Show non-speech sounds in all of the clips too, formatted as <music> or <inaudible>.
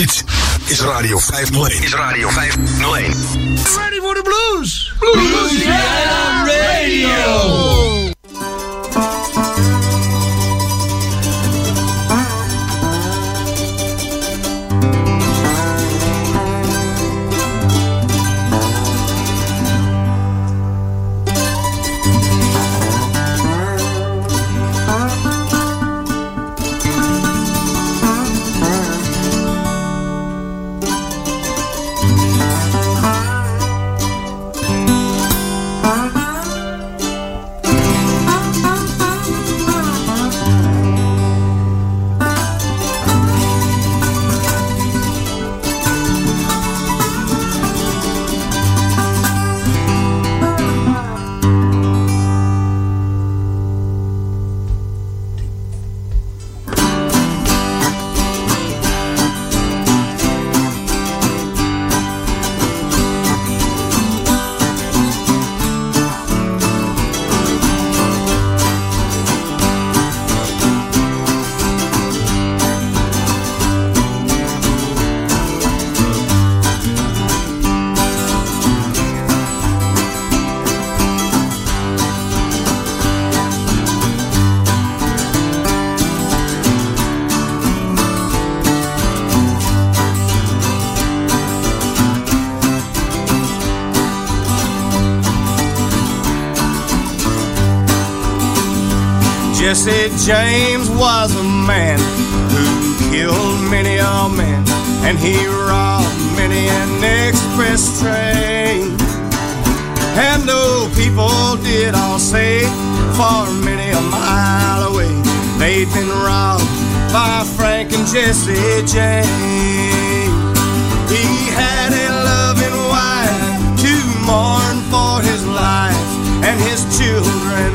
Dit is Radio 501. Is Radio 501. Ready for the blues? Blues Radio! James was a man who killed many a man, and he robbed many an express train. And though people did all say, for many a mile away, they'd been robbed by Frank and Jesse James. He had a loving wife to mourn for his life, and his children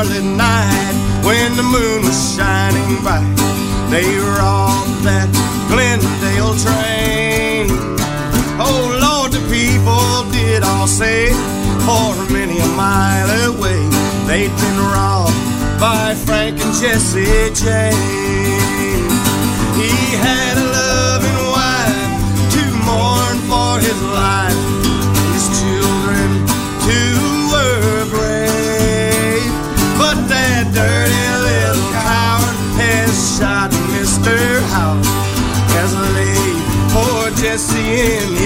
starlit night when the moon was shining bright. They robbed that Glendale train. Oh Lord, the people did all say, for many a mile away, they'd been robbed by Frank and Jesse James. He had a loving wife to mourn for his life. Shot Mr. Howard, has laid poor Jesse in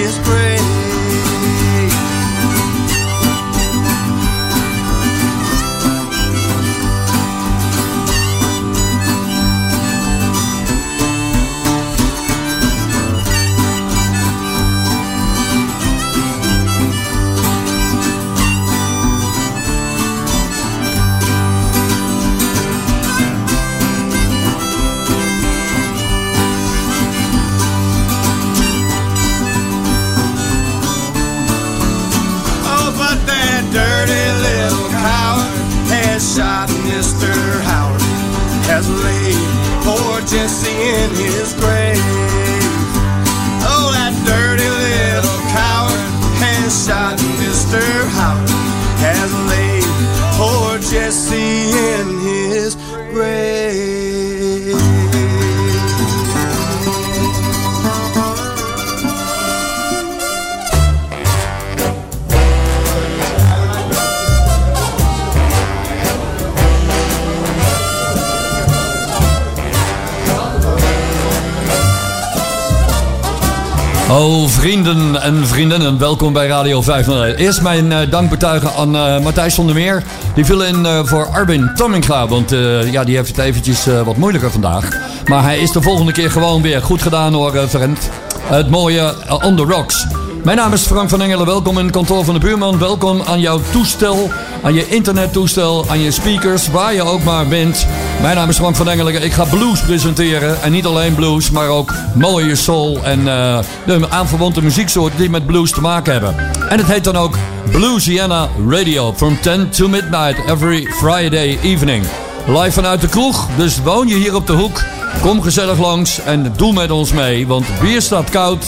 en welkom bij Radio 501. Eerst mijn betuigen aan eh, Matthijs van der Meer. Die viel in eh, voor Armin Tomminga, want ja, die heeft het eventjes wat moeilijker vandaag. Maar hij is de volgende keer gewoon weer goed gedaan hoor, uh, vriend. Het mooie On The Rocks. Mijn naam is Frank van Engelen. Welkom in het kantoor van de buurman. Welkom aan jouw toestel, aan je internettoestel, aan je speakers, waar je ook maar bent. Mijn naam is Frank van Engelen. Ik ga blues presenteren. En niet alleen blues, maar ook mooie soul en uh, de aanverwante muzieksoorten die met blues te maken hebben. En het heet dan ook Bluesiana Radio. From 10 to midnight every Friday evening. Live vanuit de kroeg. Dus woon je hier op de hoek. Kom gezellig langs en doe met ons mee. Want bier staat koud.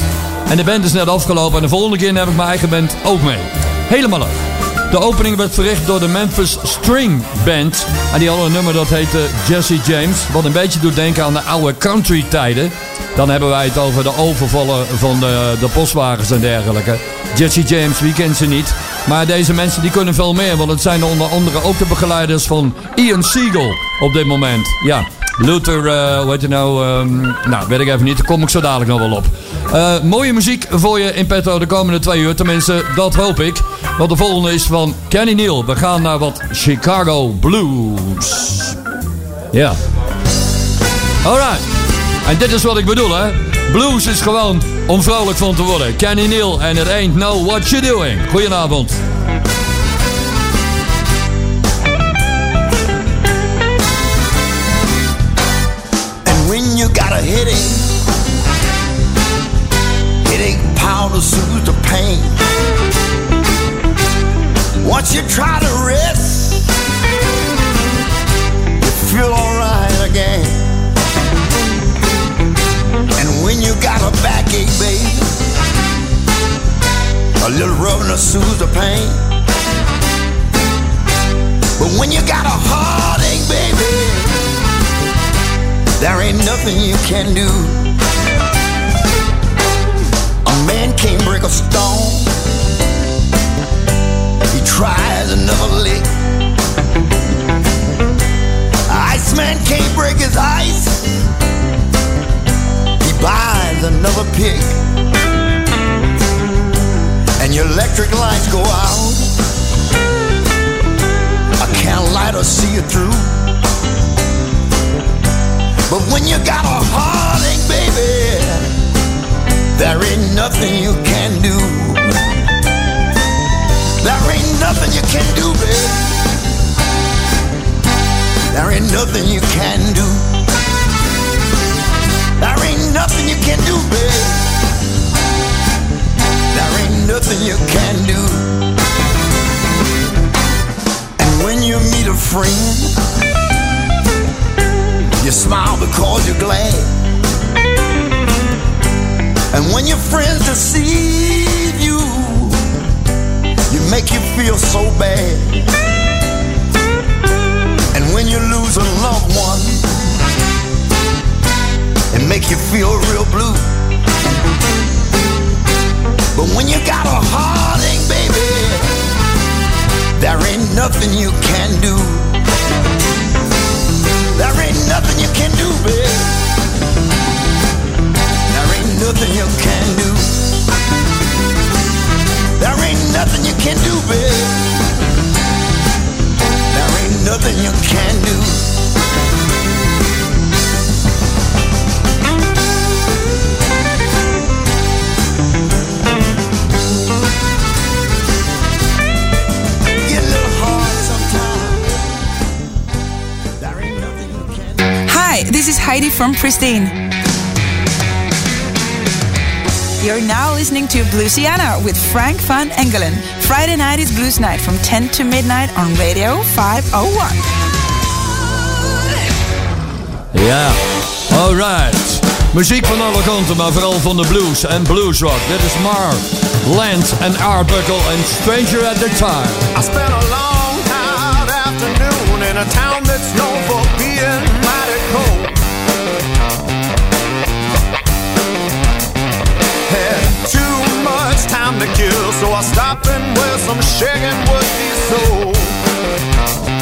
En de band is net afgelopen. En de volgende keer heb ik mijn eigen band ook mee. Helemaal leuk. De opening werd verricht door de Memphis String Band. En die hadden een nummer dat heette Jesse James. Wat een beetje doet denken aan de oude country tijden. Dan hebben wij het over de overvallen van de, de postwagens en dergelijke. Jesse James, wie kent ze niet? Maar deze mensen die kunnen veel meer. Want het zijn onder andere ook de begeleiders van Ian Siegel op dit moment. Ja, Luther, uh, hoe heet je nou? Um, nou, weet ik even niet. Daar kom ik zo dadelijk nog wel op. Uh, mooie muziek voor je in petto de komende twee uur. Tenminste, dat hoop ik. Want de volgende is van Kenny Neal. We gaan naar wat Chicago Blues. Ja. Alright. En dit is wat ik bedoel, hè. Blues is gewoon om vrolijk van te worden. Kenny Neal en It Ain't Know What You're Doing. Goedenavond. Got a headache, headache powder soothes the pain. Once you try to rest, you feel alright again. And when you got a backache, baby, a little rubbing to soothe the pain. But when you got a heartache, baby, there ain't nothing you can do. A man can't break a stone. He tries another lick. Iceman can't break his ice. He buys another pick. And your electric lights go out. A can lighter see you through. But when you got a heartache, baby, there ain't nothing you can do. There ain't nothing you can do, baby. There ain't nothing you can do. Feel so bad. And when you lose a loved one, it make you feel real blue. But when you got a heartache, baby, there ain't nothing you can do. There ain't nothing you can do, babe. There ain't nothing you can do. Nothing you can do, babe. There ain't nothing you can do. Hi, this is Heidi from Pristine. You're now listening to Bluesiana with Frank van Engelen. Friday night is Blues Night from 10 to midnight on Radio 501. Ja, alright. Muziek van alle kanten, maar vooral van de blues en bluesrock. Dit is Mar, Lance en Arbuckle en Stranger at the Time. I spent a long hot afternoon in a town that's known for being mighty cold. Time to kill, so I stopped and where some shaking would be sold.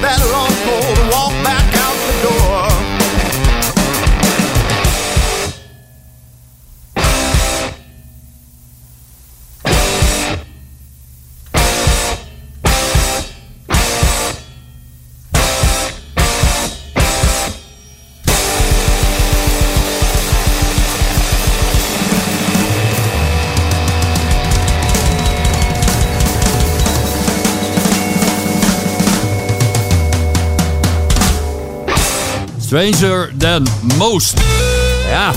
that long Stranger Than Most. Ja,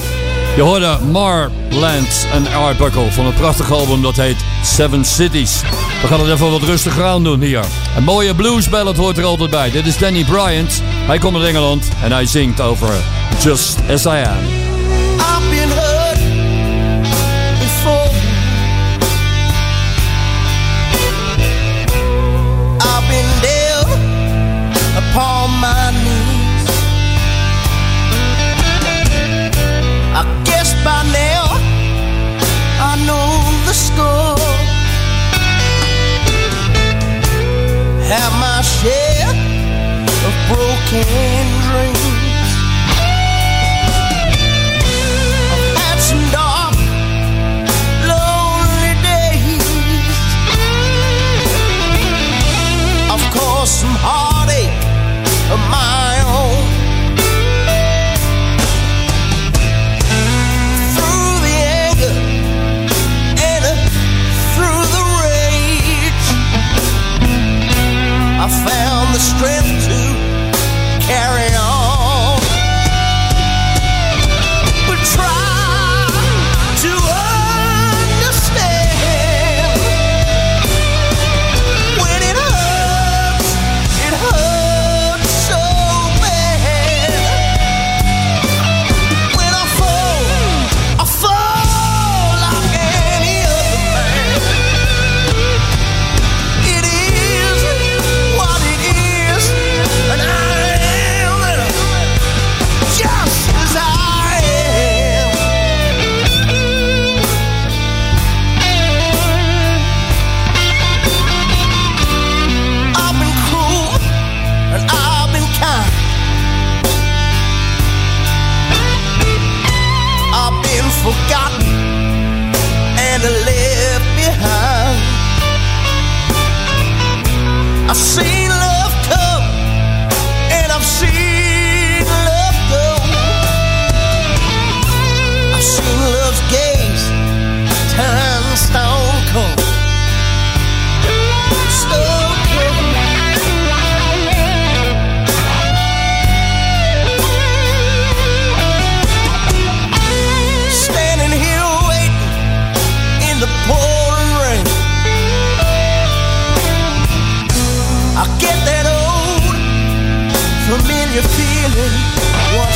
je hoorde Marland en Arbuckle van een prachtig album dat heet Seven Cities. We gaan het even wat rustiger aan doen hier. Een mooie blues ballad hoort er altijd bij. Dit is Danny Bryant. Hij komt uit Engeland en hij zingt over Just As I Am. share of broken dreams. I found the strength to carry see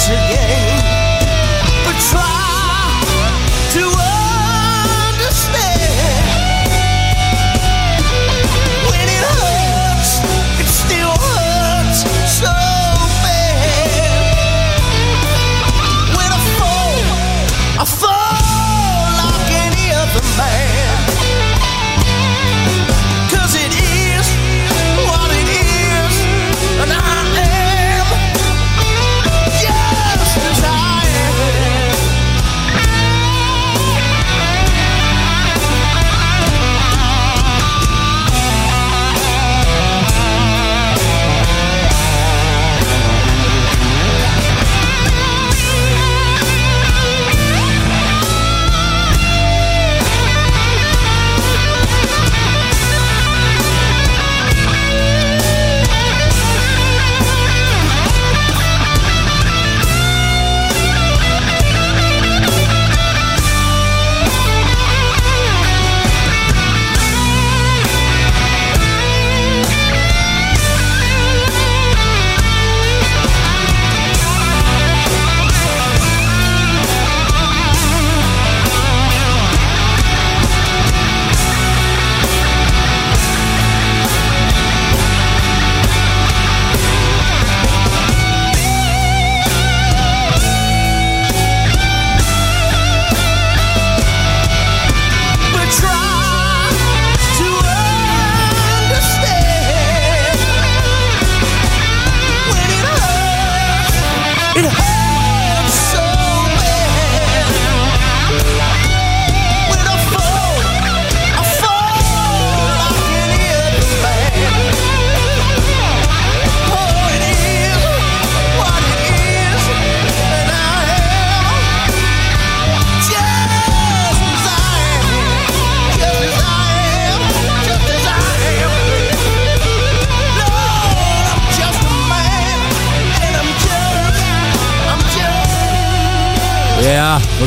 again.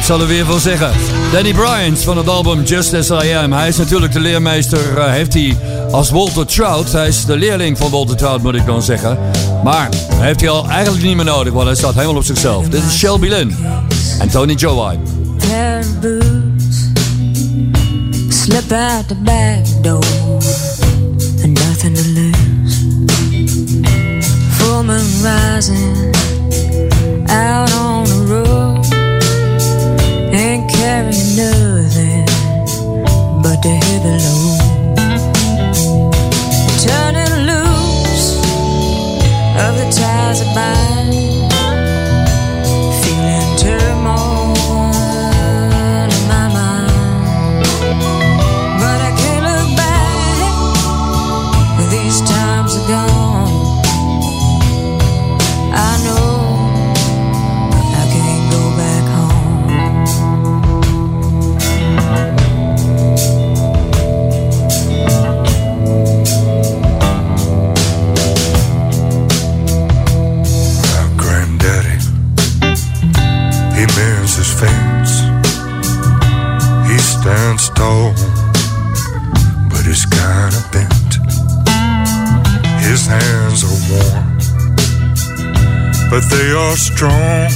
Zal er weer voor zeggen? Danny Bryant van het album Just As I Am. Hij is natuurlijk de leermeester, uh, heeft hij als Walter Trout. Hij is de leerling van Walter Trout, moet ik dan zeggen. Maar heeft hij al eigenlijk niet meer nodig, want hij staat helemaal op zichzelf. Dit is Shelby Lynn en Tony Joe slip out the back door, and nothing lose. Rising but the heavy load. Turning loose of the ties of bind. But they are strong.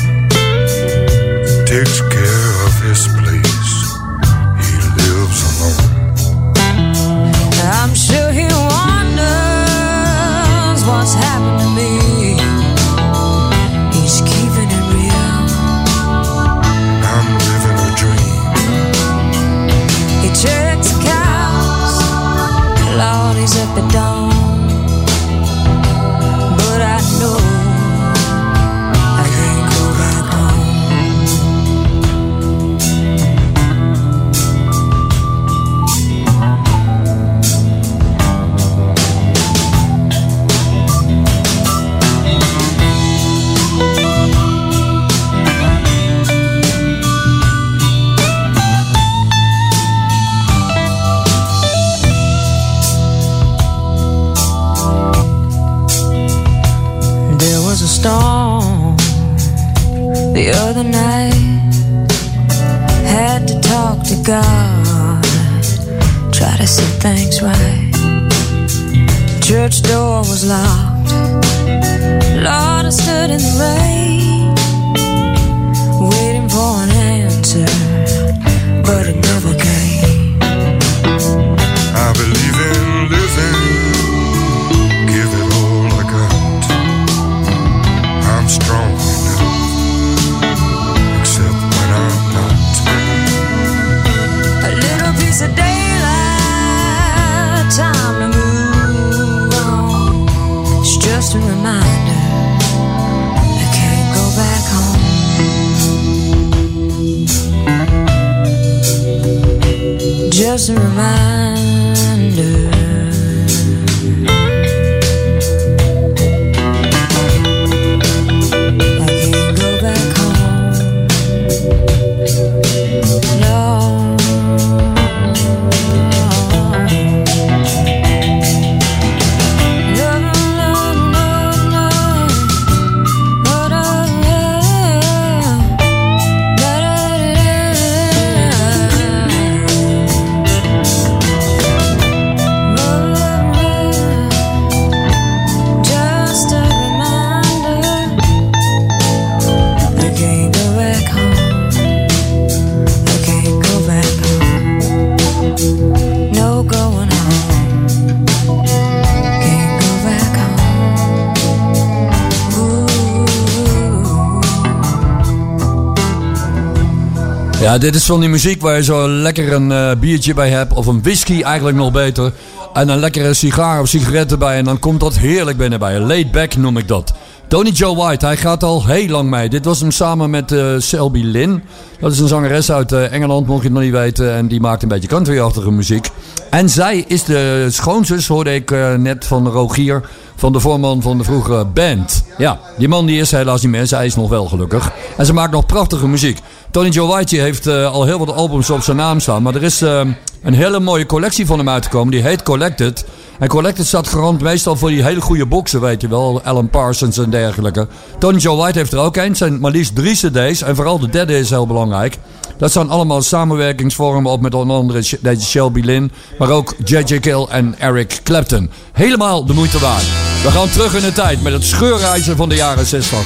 Dit is van die muziek waar je zo lekker een uh, biertje bij hebt. Of een whisky eigenlijk nog beter. En een lekkere sigaar of sigaret erbij. En dan komt dat heerlijk binnen bij je. Laid back noem ik dat. Tony Joe White, hij gaat al heel lang mee. Dit was hem samen met uh, Selby Lynn. Dat is een zangeres uit Engeland, mocht je het nog niet weten. En die maakt een beetje country-achtige muziek. En zij is de schoonzus, hoorde ik net van Rogier, van de voorman van de vroege band. Ja, die man die is helaas niet meer, zij is nog wel gelukkig. En ze maakt nog prachtige muziek. Tony Joe White heeft uh, al heel wat albums op zijn naam staan. Maar er is uh, een hele mooie collectie van hem uitgekomen. Die heet Collected. En Collected staat garant meestal voor die hele goede boxen, weet je wel. Alan Parsons en dergelijke. Tony Joe White heeft er ook een. Het zijn maar liefst drie cd's. En vooral de derde is heel belangrijk. Dat zijn allemaal samenwerkingsvormen op met onder andere deze Shelby Lynn. Maar ook J.J. Kill en Eric Clapton. Helemaal de moeite waard. We gaan terug in de tijd met het scheurreizen van de jaren 60.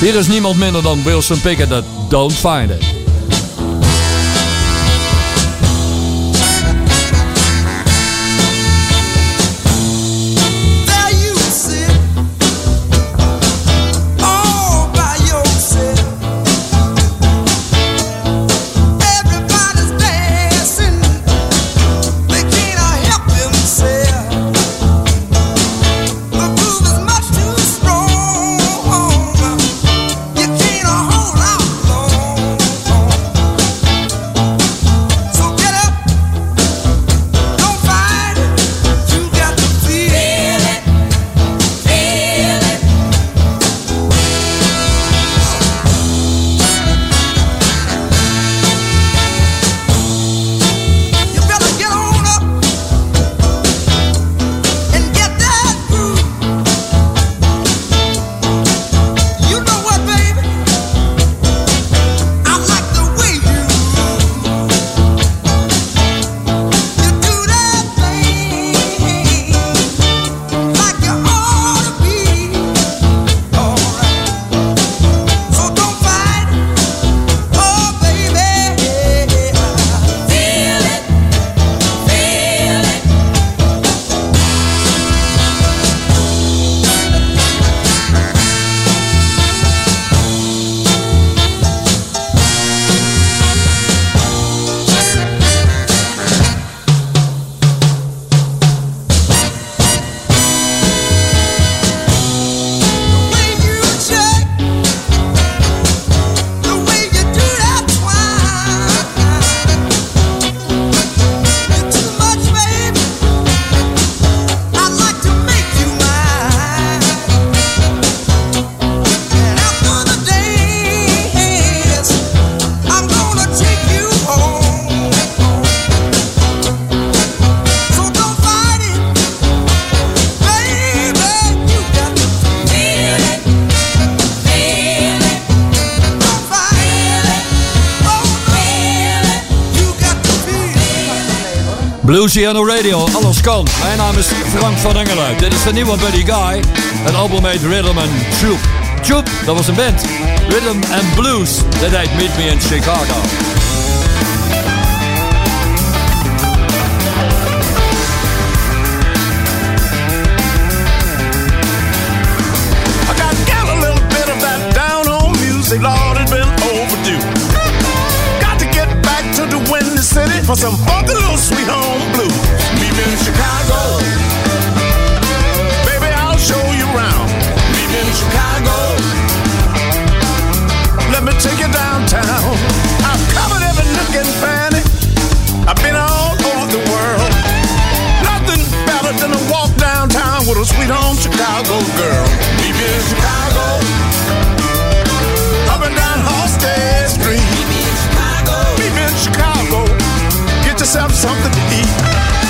Hier is niemand minder dan Wilson Pickett Don't Find It. Bluesiano Radio, alles kan. Mijn naam is Frank van Engelen. Dit is de nieuwe Buddy Guy. Het album heet Rhythm and Troop. Troop, dat was een band. Rhythm and Blues. Dat heet Meet Me in Chicago. I got a little bit of that down home music, Lord, it's been overdue. Got to get back to the Windy City for some funky little sweet home in Chicago. Baby, I'll show you around. In Chicago. Let me take you downtown. I've covered every nook and. I've been all over the world. Nothing better than walk downtown with a sweet home Chicago girl. In Chicago. Up and down Street. In Chicago. Get yourself something to eat.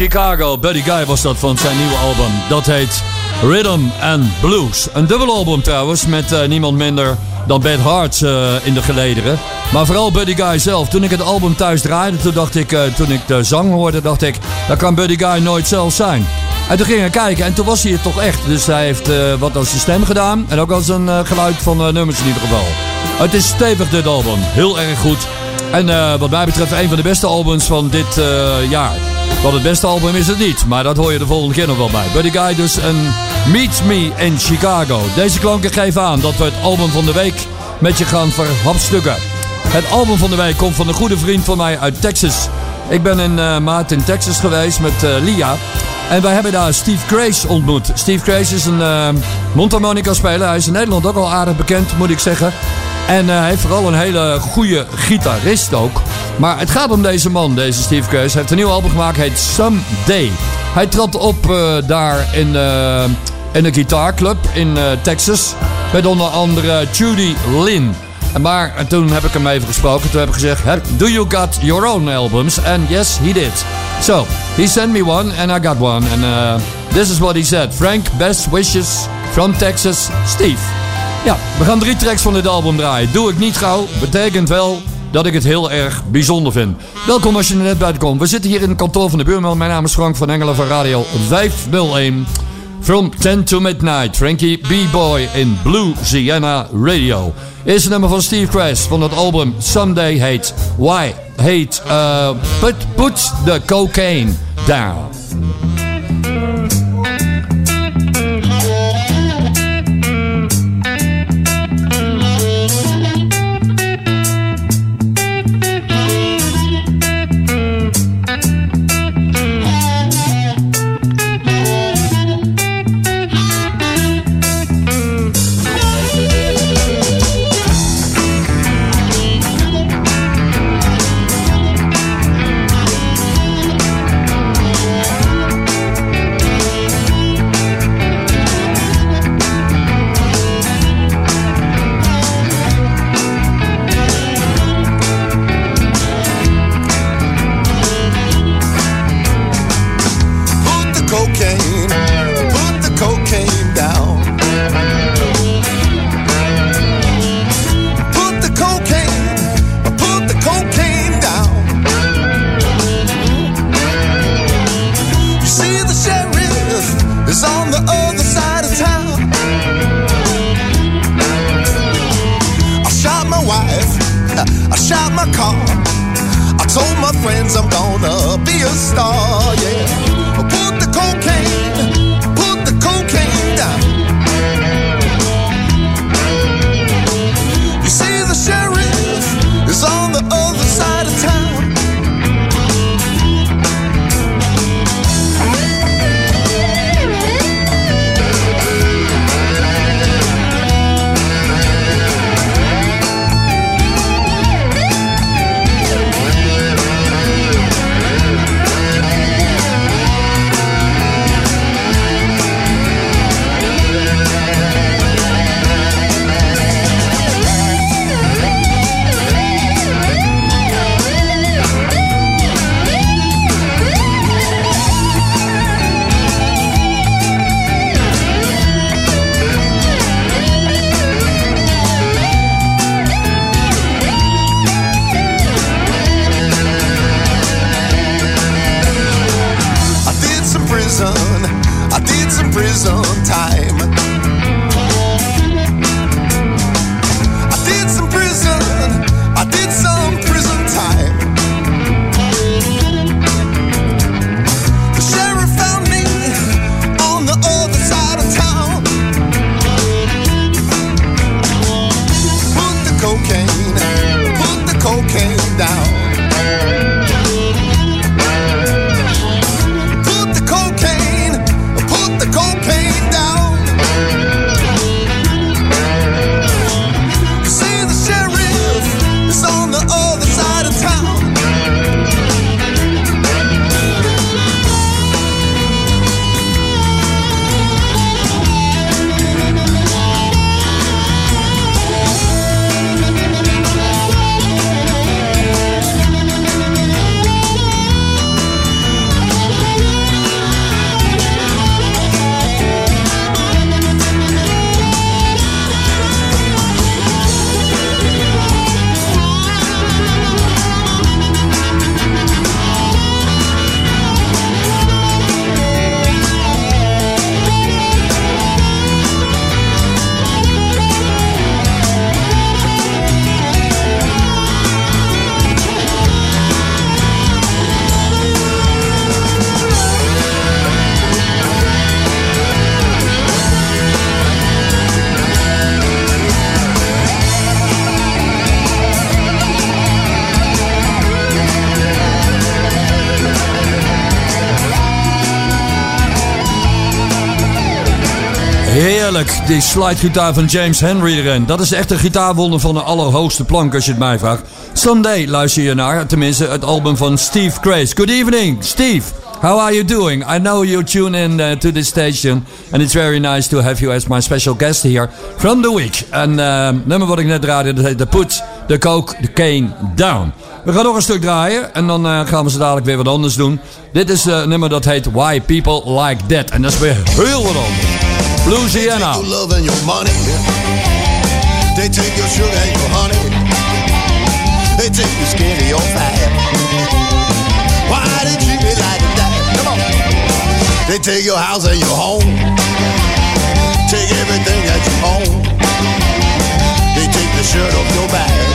Chicago. Buddy Guy was dat van zijn nieuwe album. Dat heet Rhythm and Blues. Een dubbel album trouwens, met eh, niemand minder dan Bad Hart eh, in de gelederen. Maar vooral Buddy Guy zelf. Toen ik het album thuis draaide, toen, dacht ik, eh, toen ik de zang hoorde, dacht ik... dat kan Buddy Guy nooit zelf zijn. En toen ging ik kijken en toen was hij het toch echt. Dus hij heeft wat als zijn stem gedaan. En ook als een geluid van nummers in ieder geval. Het is stevig dit album. Heel erg goed. En wat mij betreft een van de beste albums van dit jaar. Want het beste album is het niet. Maar dat hoor je de volgende keer nog wel bij. Buddy Guy dus en Meet Me in Chicago. Deze klanken geven aan dat we het album van de week met je gaan verhapstukken. Het album van de week komt van een goede vriend van mij uit Texas. Ik ben in eh, maart in Texas geweest met eh, Lia. En wij hebben daar Steve Grace ontmoet. Steve Grace is een eh mondharmonica speler. Hij is in Nederland ook al aardig bekend, moet ik zeggen. En eh, hij heeft vooral een hele goede gitarist ook. Maar het gaat om deze man, deze Steve Grace. Hij heeft een nieuw album gemaakt, heet Someday. Hij trad op eh, daar in, eh, in een gitaarclub in Texas. Met onder andere Judy Lynn. Maar en toen heb ik hem even gesproken. Toen heb ik gezegd, "Heb- do you got your own albums? And yes, he did. So, he sent me one and I got one. And uh, this is what he said. Frank, best wishes from Texas, Steve. Ja, we gaan drie tracks van dit album draaien. Doe ik niet gauw, betekent wel dat ik het heel erg bijzonder vind. Welkom als je er net bij komt. We zitten hier in het kantoor van de buurman. Mijn naam is Frank van Engelen van Radio 501. From 10 to midnight, Frankie B-Boy in Blue Sienna Radio. Eerste nummer van Steve Crash van het album Someday heet Why? Heet uh, put, put the Cocaine Down. Die slidegitaar van James Henry erin. Dat is echt een gitaarwonder van de allerhoogste plank als je het mij vraagt. Someday luister je naar, tenminste het album van Steve Grace. Good evening, Steve. How are you doing? I know you tune in uh, to this station. And it's very nice to have you as my special guest here from the week. En uh, nummer wat ik net draaide, dat heet The Put the Coke the Cane Down. We gaan nog een stuk draaien en dan uh, gaan we zo dadelijk weer wat anders doen. Dit is een nummer dat heet Why People Like That. En dat is weer heel wat anders. Louisiana. Your love and your money. They take your sugar and your honey. They take your skin and your fat. Why they treat me like that? Come on. They take your house and your home. Take everything that you own. They take the shirt off your back.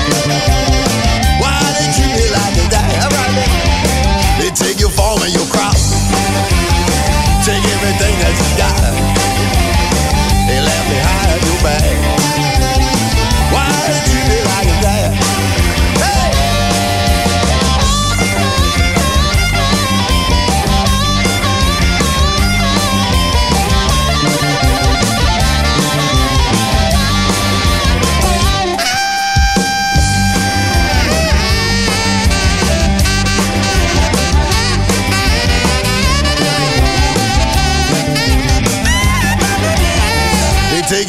Back.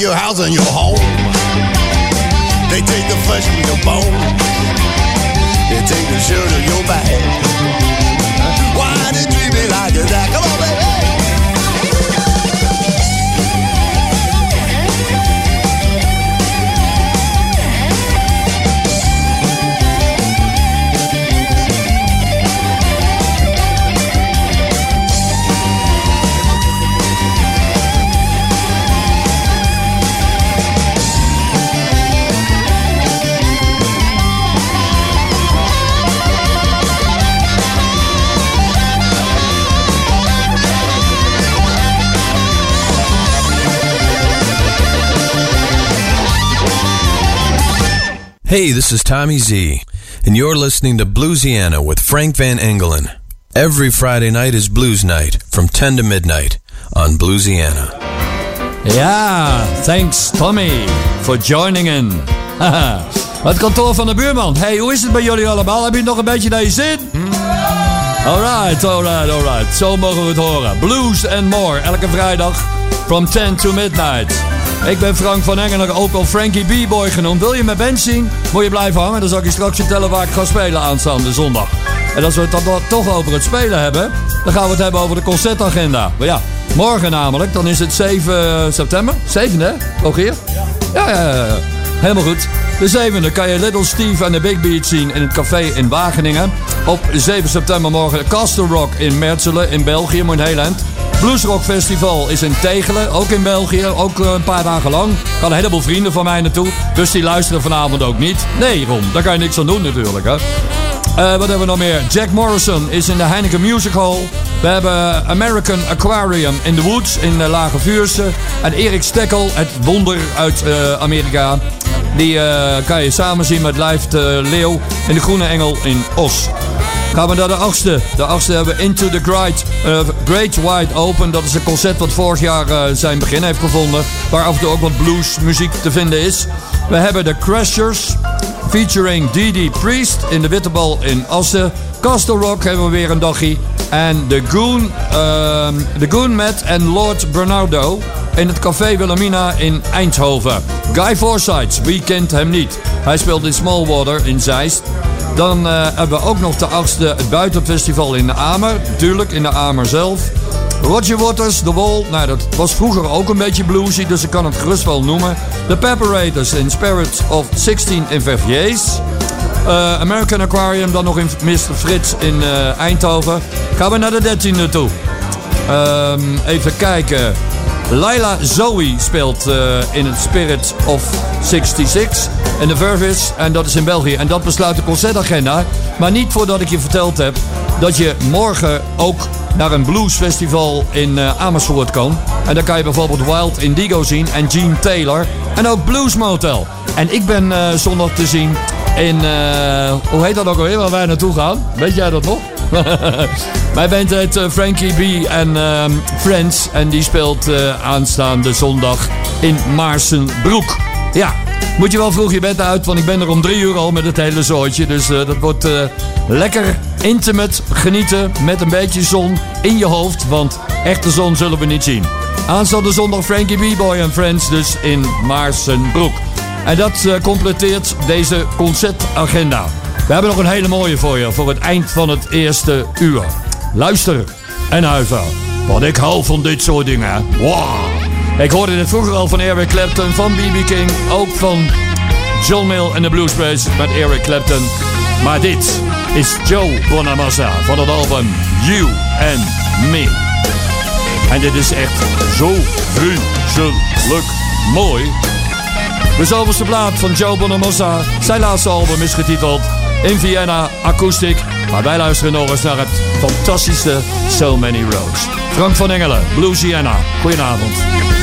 Your house and your home. They take the flesh from your bone. They take the shirt of your back. Why they treat me like that? Come on, baby. Hey, this is Tommy Z, and you're listening to Bluesiana with Frank Van Engelen. Every Friday night is Blues Night from 10 to midnight on Bluesiana. Ja, thanks Tommy for joining in. <laughs> Het kantoor van de buurman. Hey, hoe is het bij jullie allemaal? Heb je nog een beetje naar je zin? Alright, alright, alright. Zo mogen we het horen. Blues and more. Elke vrijdag from 10 to midnight. Ik ben Frank van Engelen, ook al Frankie B-Boy genoemd. Wil je mijn band zien? Moet je blijven hangen. Dan zal ik je straks vertellen waar ik ga spelen aanstaande zondag. En als we het dan toch over het spelen hebben, dan gaan we het hebben over de concertagenda. Maar ja, morgen namelijk, dan is het 7 september. 7 hè? Ook hier? Ja, ja, ja. Helemaal goed. De zevende kan je Little Steve en de Big Beat zien in het café in Wageningen. Op 7 september morgen Castle Rock in Merzelen in België, je heel eind. Bluesrock Festival is in Tegelen, ook in België, ook eh, een paar dagen lang. Gaan een heleboel vrienden van mij naartoe, dus die luisteren vanavond ook niet. Nee, Ron, daar kan je niks aan doen natuurlijk, hè. Eh, wat hebben we nog meer? Jack Morrison is in de Heineken Music Hall. We hebben American Aquarium in the Woods in uh, Lage Vuurse. En Erik Stekkel, het wonder uit Amerika. Die kan je samen zien met Live Leeuw in de Groene Engel in Os. Gaan we naar de achtste. De achtste hebben we Into the Great, Great Wide Open. Dat is een concert wat vorig jaar zijn begin heeft gevonden. Waar af en toe ook wat bluesmuziek te vinden is. We hebben de Crashers. Featuring Didi Priest in de Wittebal in Assen. Castle Rock hebben we weer een dagje. En de Goon, uh, de Goon Matt en Lord Bernardo in het Café Wilhelmina in Eindhoven. Guy Forsyth, wie kent hem niet? Hij speelt in Smallwater in Zeist. Dan uh, hebben we ook nog de achtste het Buitenfestival in de Amer. Tuurlijk, in de Amer zelf. Roger Waters, The Wall. Nou, dat was vroeger ook een beetje bluesy, dus ik kan het gerust wel noemen. The Pepperators in Spirit of 16 in Verviers. Uh, American Aquarium, dan nog in Mr. Frits in uh, Eindhoven. Gaan we naar de 13e toe. Um, even kijken. Laila Zoe speelt uh, in het Spirit of 66 in de Vervis. En dat is in België. En dat besluit de concertagenda. Maar niet voordat ik je verteld heb dat je morgen ook naar een bluesfestival in Amersfoort kan. En daar kan je bijvoorbeeld Wild Indigo zien en Gene Taylor. En ook Blues Motel. En ik ben uh, zondag te zien in, uh, hoe heet dat ook alweer, waar wij naartoe gaan? Weet jij dat nog? <laughs> Band heet eh, Frankie B en ehm, Friends. En die speelt eh, aanstaande zondag in Maarsenbroek. Ja, moet je wel vroeg je bed uit, want ik ben er om drie uur al met het hele zooitje. Dus eh, dat wordt eh, lekker intimate genieten met een beetje zon in je hoofd. Want echte zon zullen we niet zien. Aanstaande zondag Frankie B-Boy en Friends dus in Maarsenbroek. En dat eh, completeert deze concertagenda. We hebben nog een hele mooie voor je voor het eind van het eerste uur. Luister en huiver. Want ik hou van dit soort dingen. Wow. Ik hoorde dit vroeger al van Eric Clapton, van B.B. King, ook van John Mill en de Blues Brothers met Eric Clapton. Maar dit is Joe Bonamassa van het album You and Me. En dit is echt zo vreselijk mooi. De zoveelste plaat van Joe Bonamassa. Zijn laatste album is getiteld In Vienna Acoustic. Maar wij luisteren nog eens naar het fantastische So Many Roads. Frank van Engelen, Bluesiana. Goedenavond.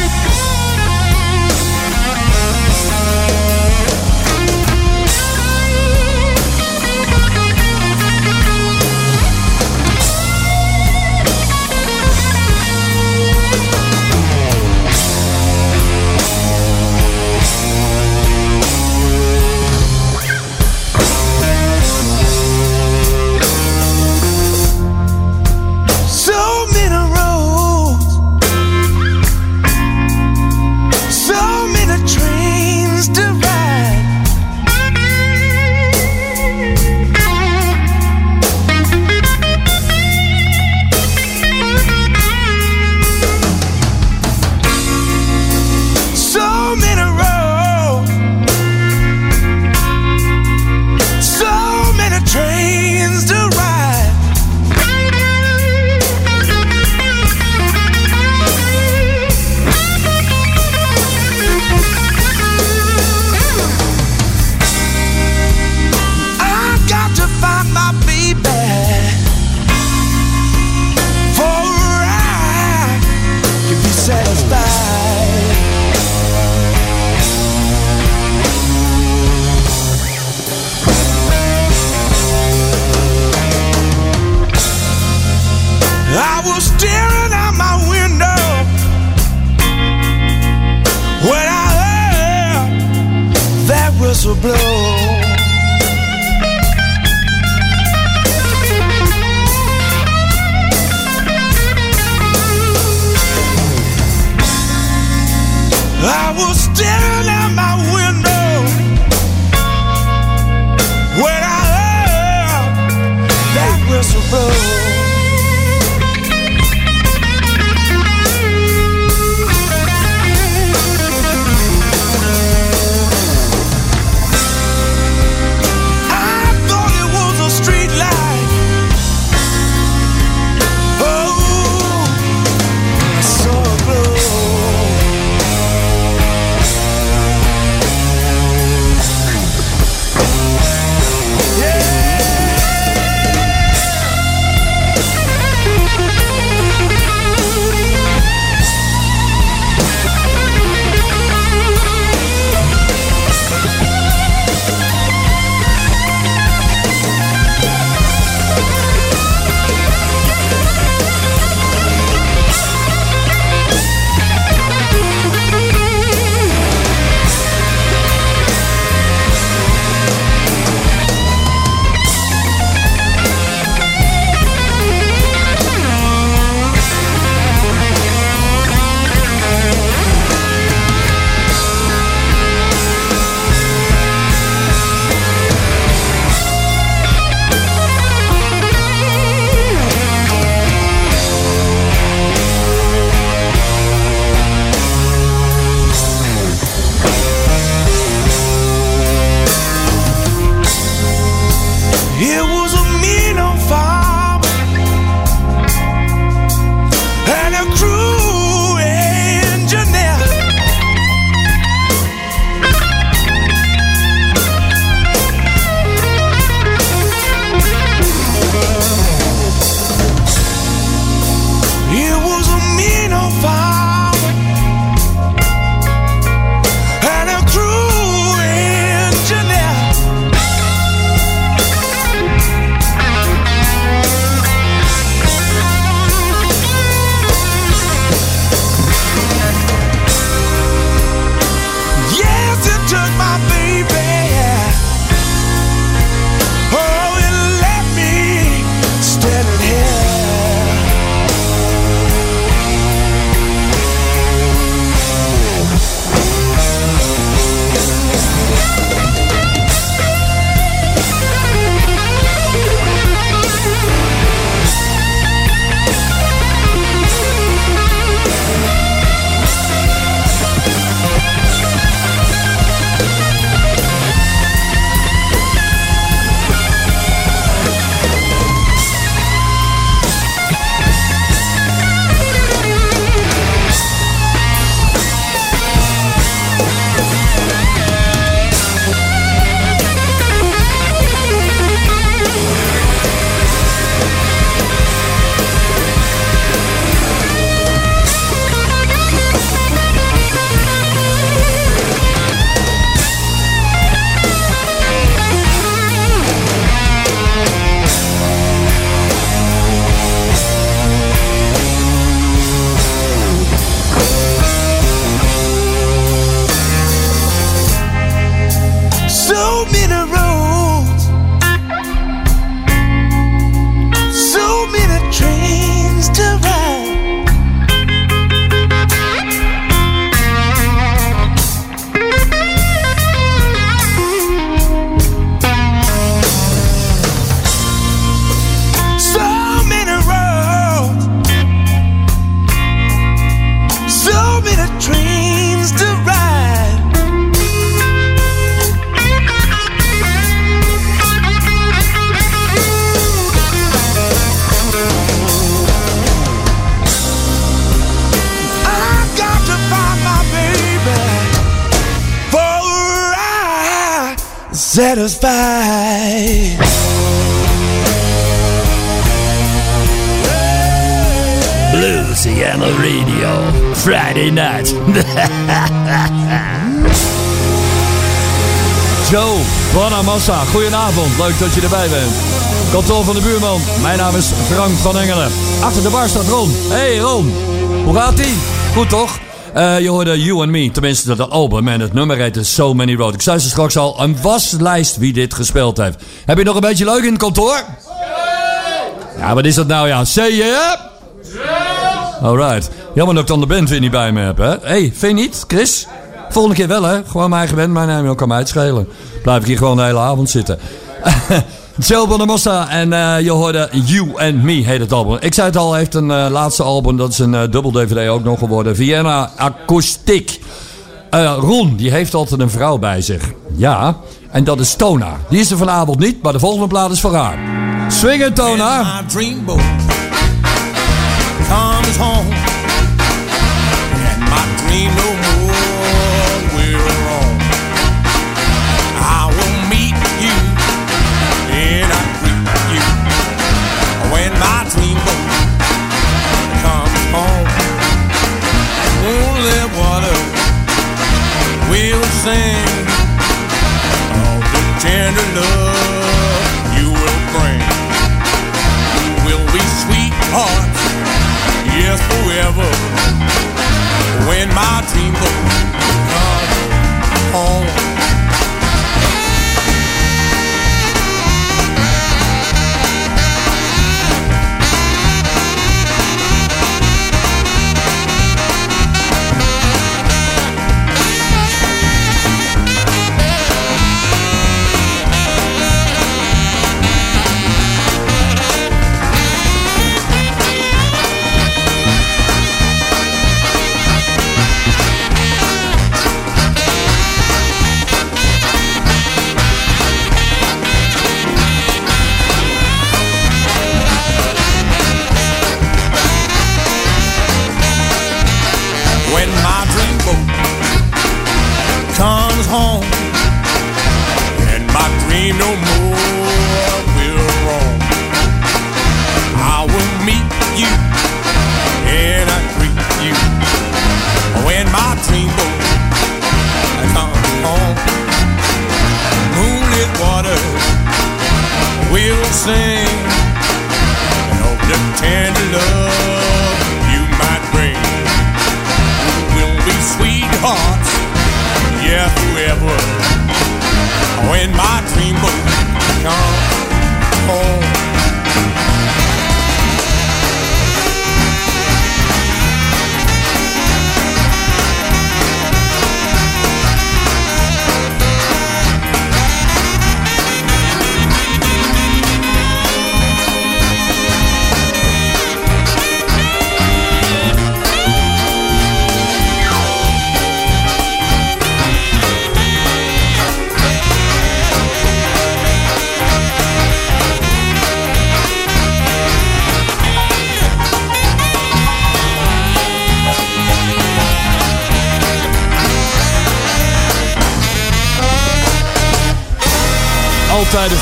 Goedenavond. Leuk dat je erbij bent. Kantoor van de buurman, mijn naam is Frank van Engelen. Achter de bar staat Ron. Hey Ron, hoe gaat ie? Goed toch? Eh, je hoorde You and Me, tenminste dat album en het nummer heette So Many Road. Ik zei ze straks al, een waslijst wie dit gespeeld heeft. Heb je nog een beetje leuk in het kantoor? Ja, wat is dat nou ja? Say yeah? Alright. Jammer dat ik dan de band weer niet bij me heb, hè? hey, vind je niet, Chris? Volgende keer wel, hè? Gewoon mijn eigen band, mijn naam kan mij uitschelen. Blijf ik hier gewoon de hele avond zitten. <laughs> Joe Bonamassa en eh, je hoorde You and Me heet het album. Ik zei het al, heeft een eh, laatste album, dat is een eh, dubbel DVD ook nog geworden. Vienna Acoustic. Ron, die heeft altijd een vrouw bij zich. Ja, en dat is Tona. Die is er vanavond niet, maar de volgende plaat is voor haar. Swingen, Tona! comes home and my dream no love you will bring will be sweethearts, yes, forever. When my dreamboat comes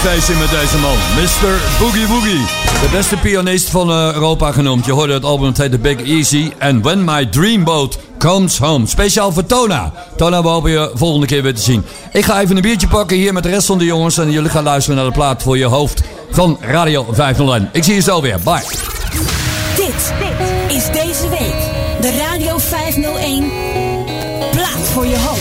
feestje met deze man. Mr. Boogie Woogie. De beste pianist van eh, Europa genoemd. Je hoorde het album, het heet The Big Easy. En When My Dreamboat Comes Home. Speciaal voor Tona. Tona, we hopen je volgende keer weer te zien. Ik ga even een biertje pakken hier met de rest van de jongens. En jullie gaan luisteren naar de plaat voor je hoofd van Radio 501. Ik zie je zo weer. Bye. Dit is deze week de Radio 501 plaat voor je hoofd.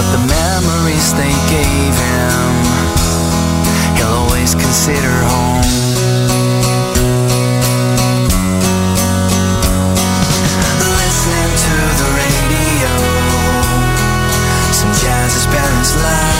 But the memories they gave him, he'll always consider home. Listening to the radio, some jazz his parents like.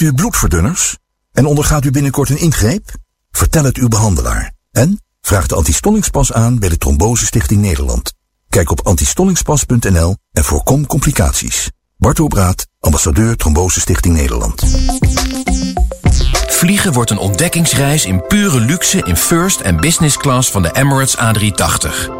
U bloedverdunners en ondergaat u binnenkort een ingreep? Vertel het uw behandelaar. En vraag de antistollingspas aan bij de Trombose Stichting Nederland. Kijk op antistollingspas.nl en voorkom complicaties. Bart ambassadeur Trombose Stichting Nederland. Vliegen wordt een ontdekkingsreis in pure luxe in first en business class van de Emirates A380.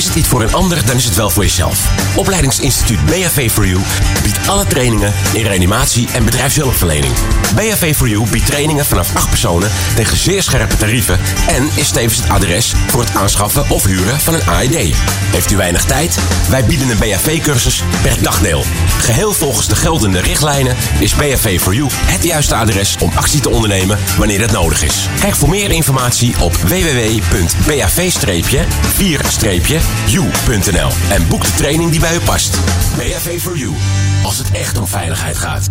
Is het niet voor een ander, dan is het wel voor jezelf. Opleidingsinstituut BHV for You biedt alle trainingen in reanimatie en bedrijfshulpverlening. BHV for You biedt trainingen vanaf 8 personen tegen zeer scherpe tarieven en is tevens het adres voor het aanschaffen of huren van een AED. Heeft u weinig tijd? Wij bieden een BHV-cursus per dagdeel. Geheel volgens de geldende richtlijnen is BHV for You het juiste adres om actie te ondernemen wanneer het nodig is. Kijk voor meer informatie op www.bav-4-u.nl en boek de training die bij u past. BHV for You, als het echt om veiligheid gaat.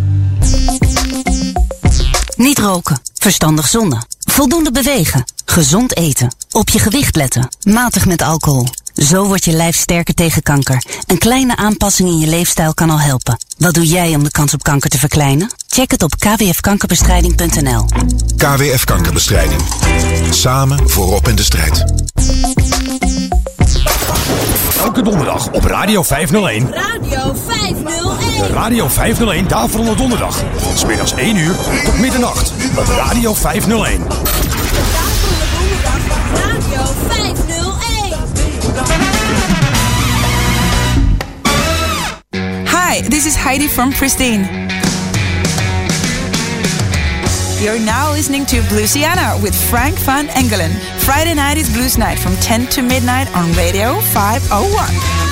Niet roken. Verstandig zonnen. Voldoende bewegen. Gezond eten. Op je gewicht letten. Matig met alcohol. Zo wordt je lijf sterker tegen kanker. Een kleine aanpassing in je leefstijl kan al helpen. Wat doe jij om de kans op kanker te verkleinen? Check het op kwfkankerbestrijding.nl. KWF Kankerbestrijding. Samen voorop in de strijd. Elke donderdag op Radio 501. Radio 501. De Radio 501 Daverende Donderdag. Van smiddags 1 uur tot middernacht. Op Radio 501. This is Heidi from Pristine. You're now listening to Bluesiana with Frank van Engelen. Friday night is Blues Night from 10 to midnight on Radio 501.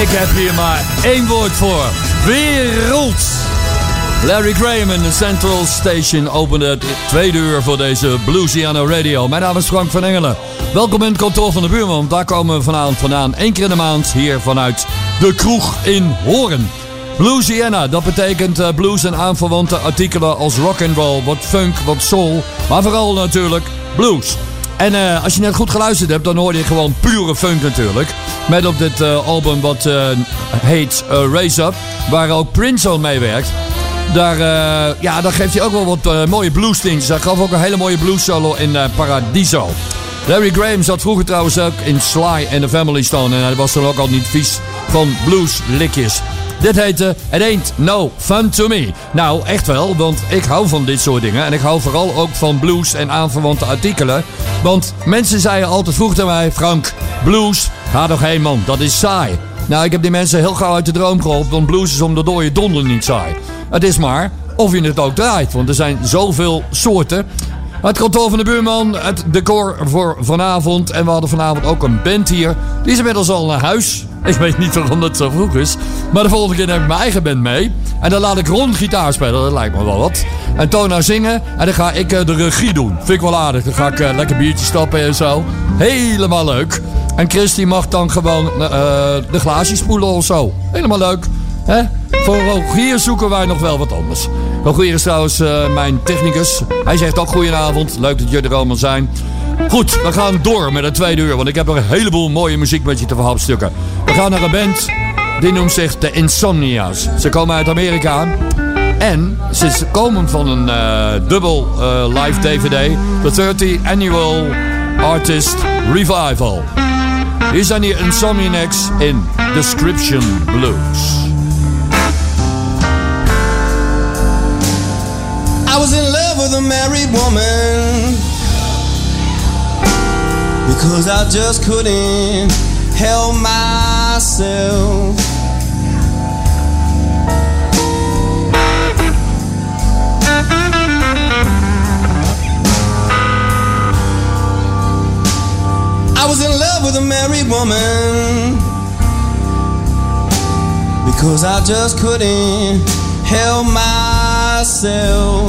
Ik heb hier maar één woord voor. Wereld. Larry Graham in de Central Station opende het tweede uur voor deze Bluesiana Radio. Mijn naam is Frank van Engelen. Welkom in het kantoor van de buurman. Daar komen we vanavond vandaan. Eén keer in de maand hier vanuit de kroeg in Horen. Bluesiana, dat betekent eh, blues en aanverwante artikelen als rock and roll, wat funk, wat soul, maar vooral natuurlijk blues. En eh, als je net goed geluisterd hebt, dan hoor je gewoon pure funk natuurlijk. Met op dit eh, album wat eh, heet Raise Up, waar ook Prince al meewerkt. Daar, ja, daar geeft hij ook wel wat mooie blues dingetjes. Hij gaf ook een hele mooie blues solo in Paradiso. Larry Graham zat vroeger trouwens ook in Sly and the Family Stone. En hij was dan ook al niet vies van blues likjes. Dit heette It Ain't No Fun To Me. Nou, echt wel, want ik hou van dit soort dingen. En ik hou vooral ook van blues en aanverwante artikelen. Want mensen zeiden altijd vroeg tegen mij... Frank, blues, ga toch heen man, dat is saai. Nou, ik heb die mensen heel gauw uit de droom geholpen. Want blues is om de dode donder niet saai. Het is maar of je het ook draait. Want er zijn zoveel soorten. Het kantoor van de buurman, het decor voor vanavond. En we hadden vanavond ook een band hier. Die is inmiddels al naar huis. Ik weet niet waarom dat zo vroeg is. Maar de volgende keer heb ik mijn eigen band mee. En dan laat ik Ron gitaar spelen. Dat lijkt me wel wat. En Tona zingen. En dan ga ik eh, de regie doen. Vind ik wel aardig. Dan ga ik eh, lekker biertjes stappen en zo. Helemaal leuk. En Chris die mag dan gewoon eh, de glaasjes spoelen of zo. Helemaal leuk. Voor Rogier zoeken wij nog wel wat anders. Rogier is trouwens mijn technicus. Hij zegt ook goedenavond. Leuk dat jullie er allemaal zijn. Goed, we gaan door met het tweede uur. Want ik heb nog een heleboel mooie muziek met je te verhapstukken. We gaan naar een band. Die noemt zich de Insomnia's. Ze komen uit Amerika. En ze komen van een eh, dubbel eh, live DVD. De 30 Annual Artist Revival. Hier zijn die Insomniacs in Description Blues. I was in love with a married woman because I just couldn't help myself. I was in love with a married woman because I just couldn't help myself.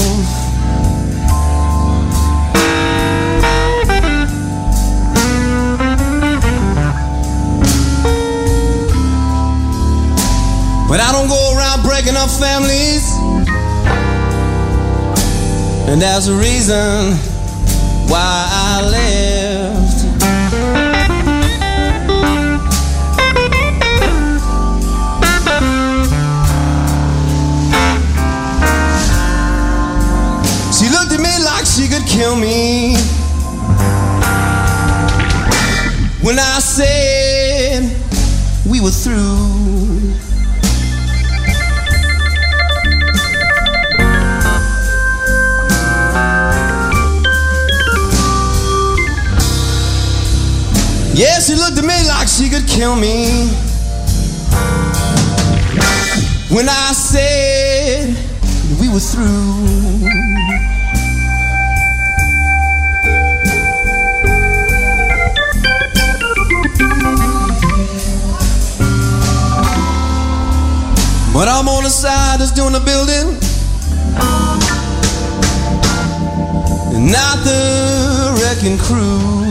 But I don't go around breaking up families. And that's the reason why I left. She looked at me like she could kill me. When I said we were through. She looked at me like she could kill me. When I said we were through. But I'm on the side that's doing the building. Not the wrecking crew.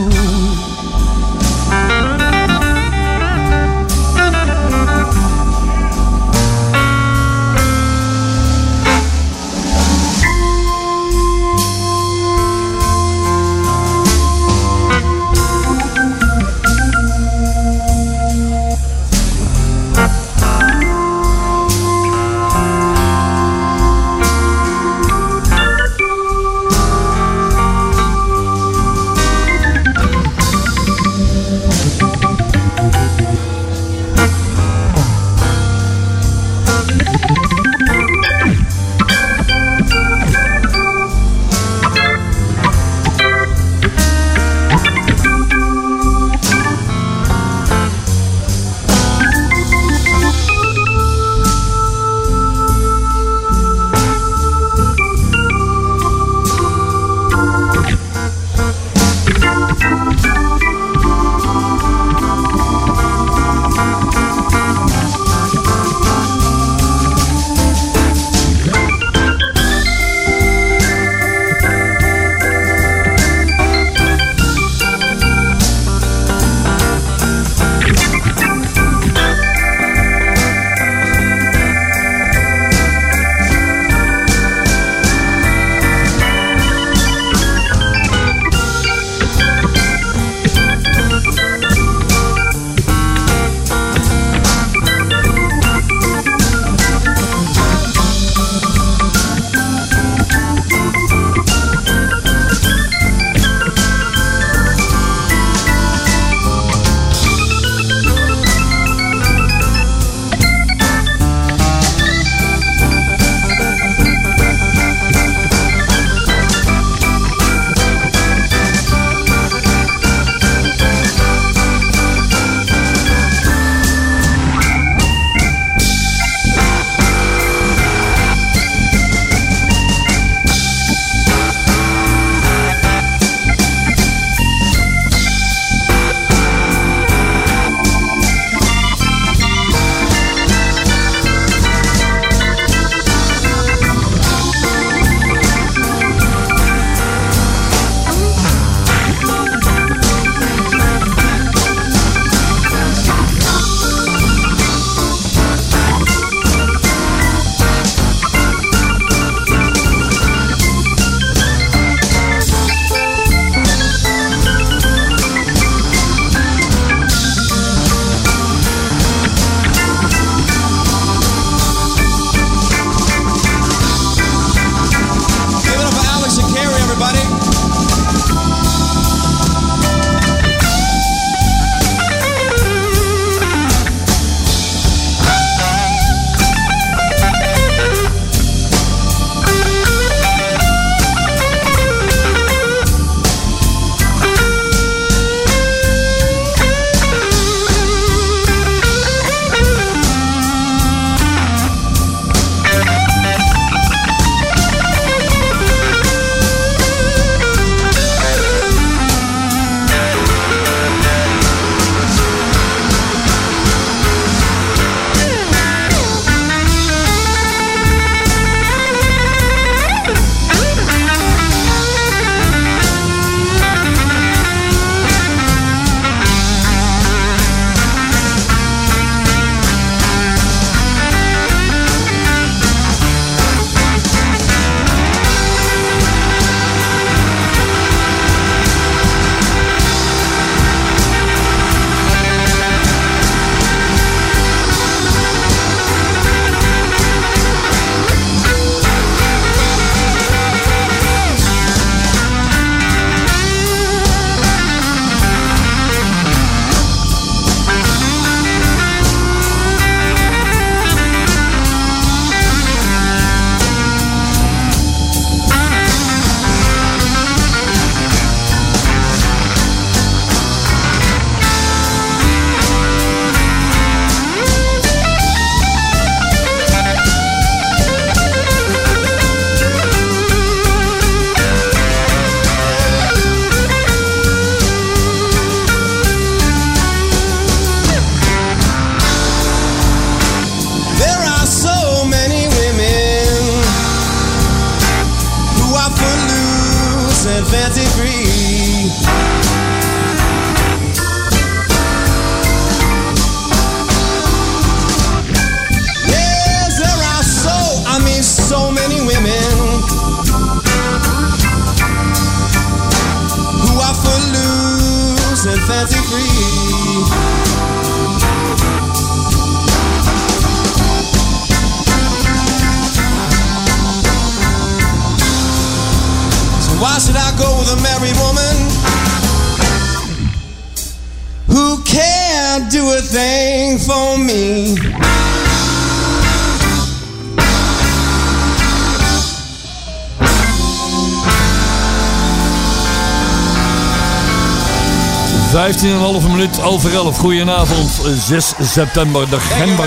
Goedenavond, 6 september, de gember.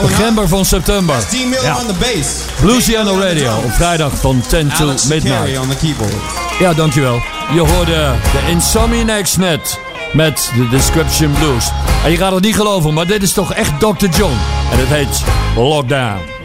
De gember van september. Blue Luciano Radio, op vrijdag van 10 to midnight. Ja, dankjewel. Je hoorde de Insomniacs net met de Description Blues. En je gaat het niet geloven, maar dit is toch echt Dr. John. En het heet Lockdown.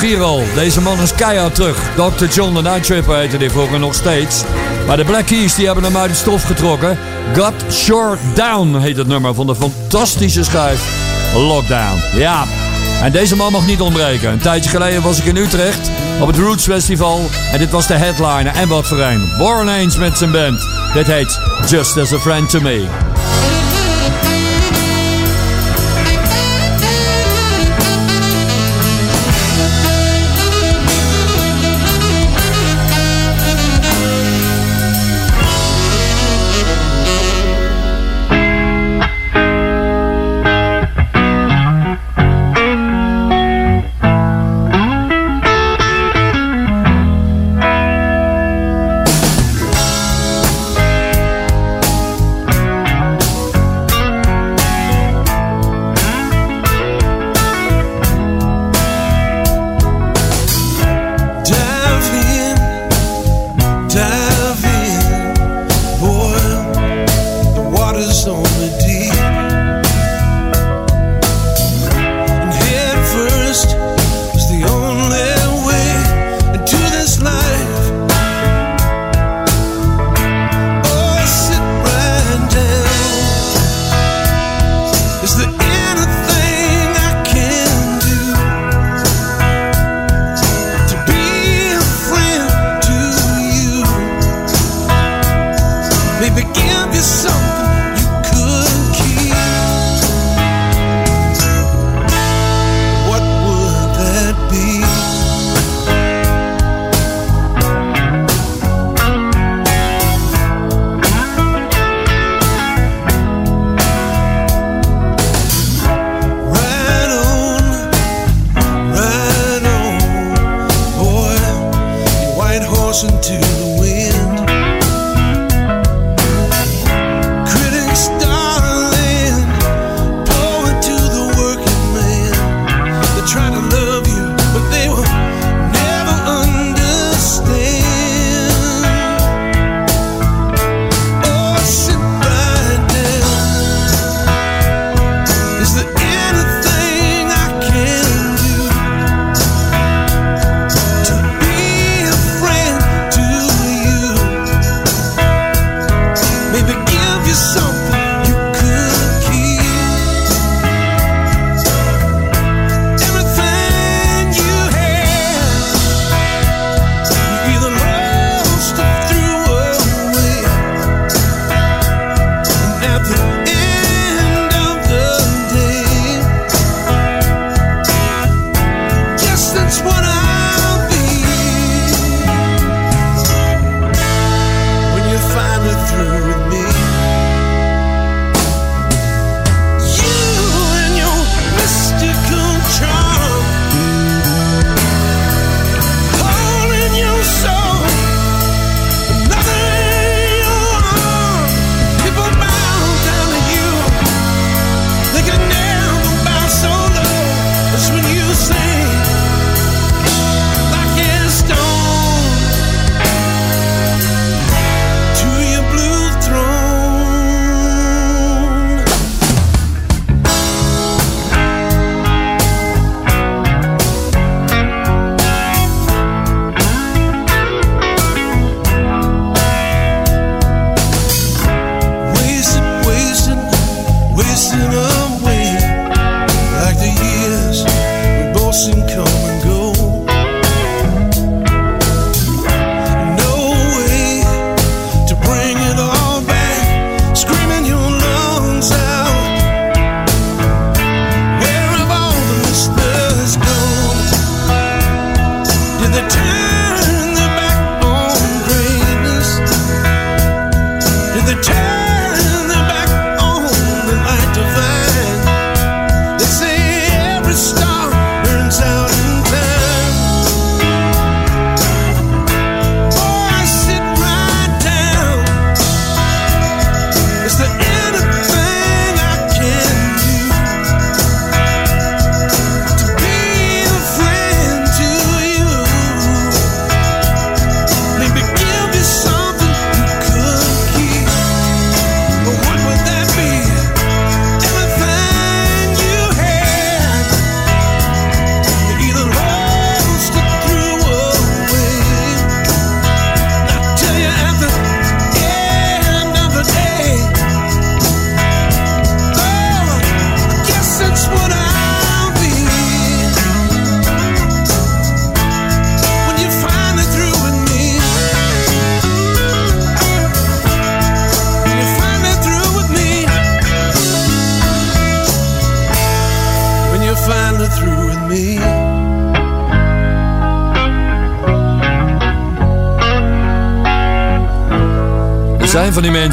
Al. Deze man is keihard terug. Dr. John the Night Tripper heette die vroeger nog steeds. Maar de Black Keys die hebben hem uit de stof getrokken. Got Short Down heet het nummer van de fantastische schijf Lockdown. Ja, en deze man mag niet ontbreken. Een tijdje geleden was ik in Utrecht op het Roots Festival. En dit was de headliner. En wat voor een. Warren Haynes met zijn band. Dit heet Just As A Friend To Me.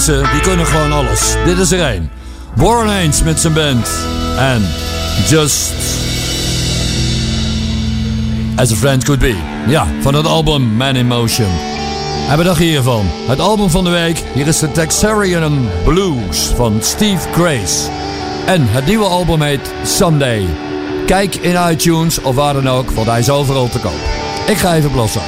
Die kunnen gewoon alles. Dit is er één. Warren Haynes met zijn band. En Just As a Friend Could Be. Ja, van het album Man in Motion. En we dachten hiervan. Het album van de week. Hier is de Texarian Blues van Steve Grace. En het nieuwe album heet Someday. Kijk in iTunes of waar dan ook, want hij is overal te koop. Ik ga even blossen.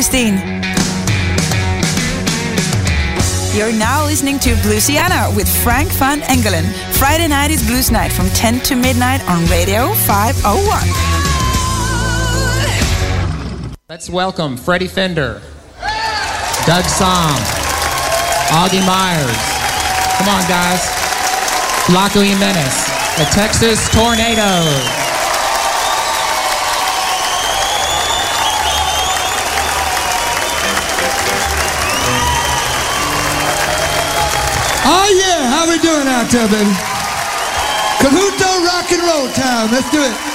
Pristine. You're now listening to Bluesiana with Frank Van Engelen. Friday night is Blues Night from 10 to midnight on Radio 501. Let's welcome Freddie Fender, Doug Som, Augie Myers. Come on, guys. Laco Jimenez, the Texas Tornadoes. Oh yeah, how we doing out there, baby? Cahuto rock and roll time. Let's do it.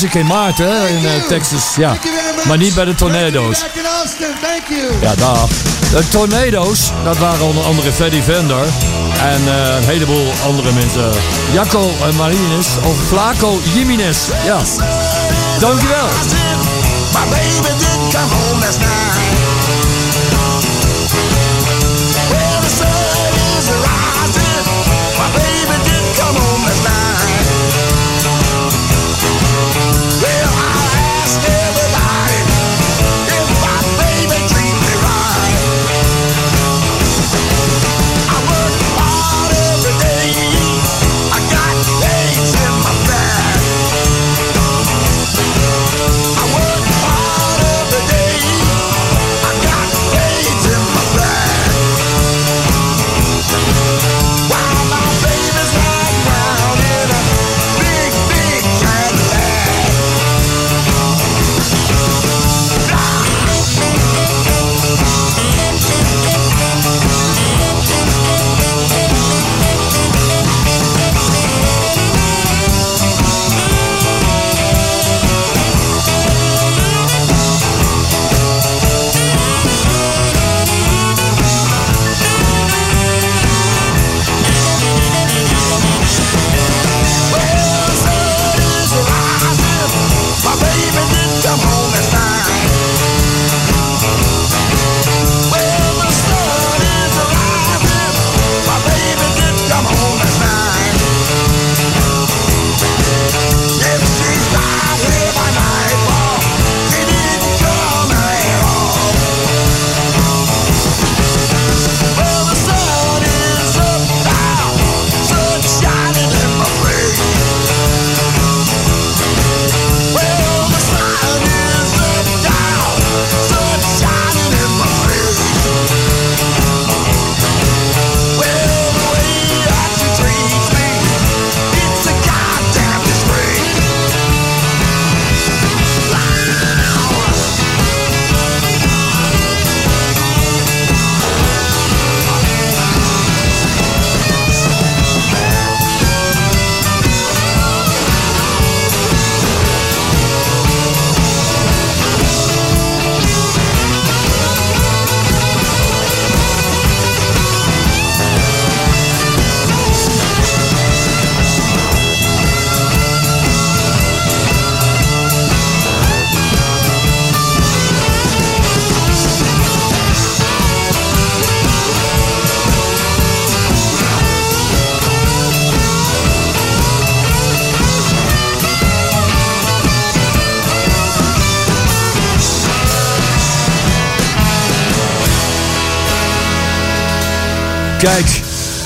Ik in maart hè, in eh, Texas. Ja. Maar niet bij de Tornado's. Ja, daar. De Tornado's, dat waren onder andere Freddy Vender. En eh, een heleboel andere mensen. Jacco Marines of Flaco Jimenez. Ja. Dankjewel. My baby didn't come home last night.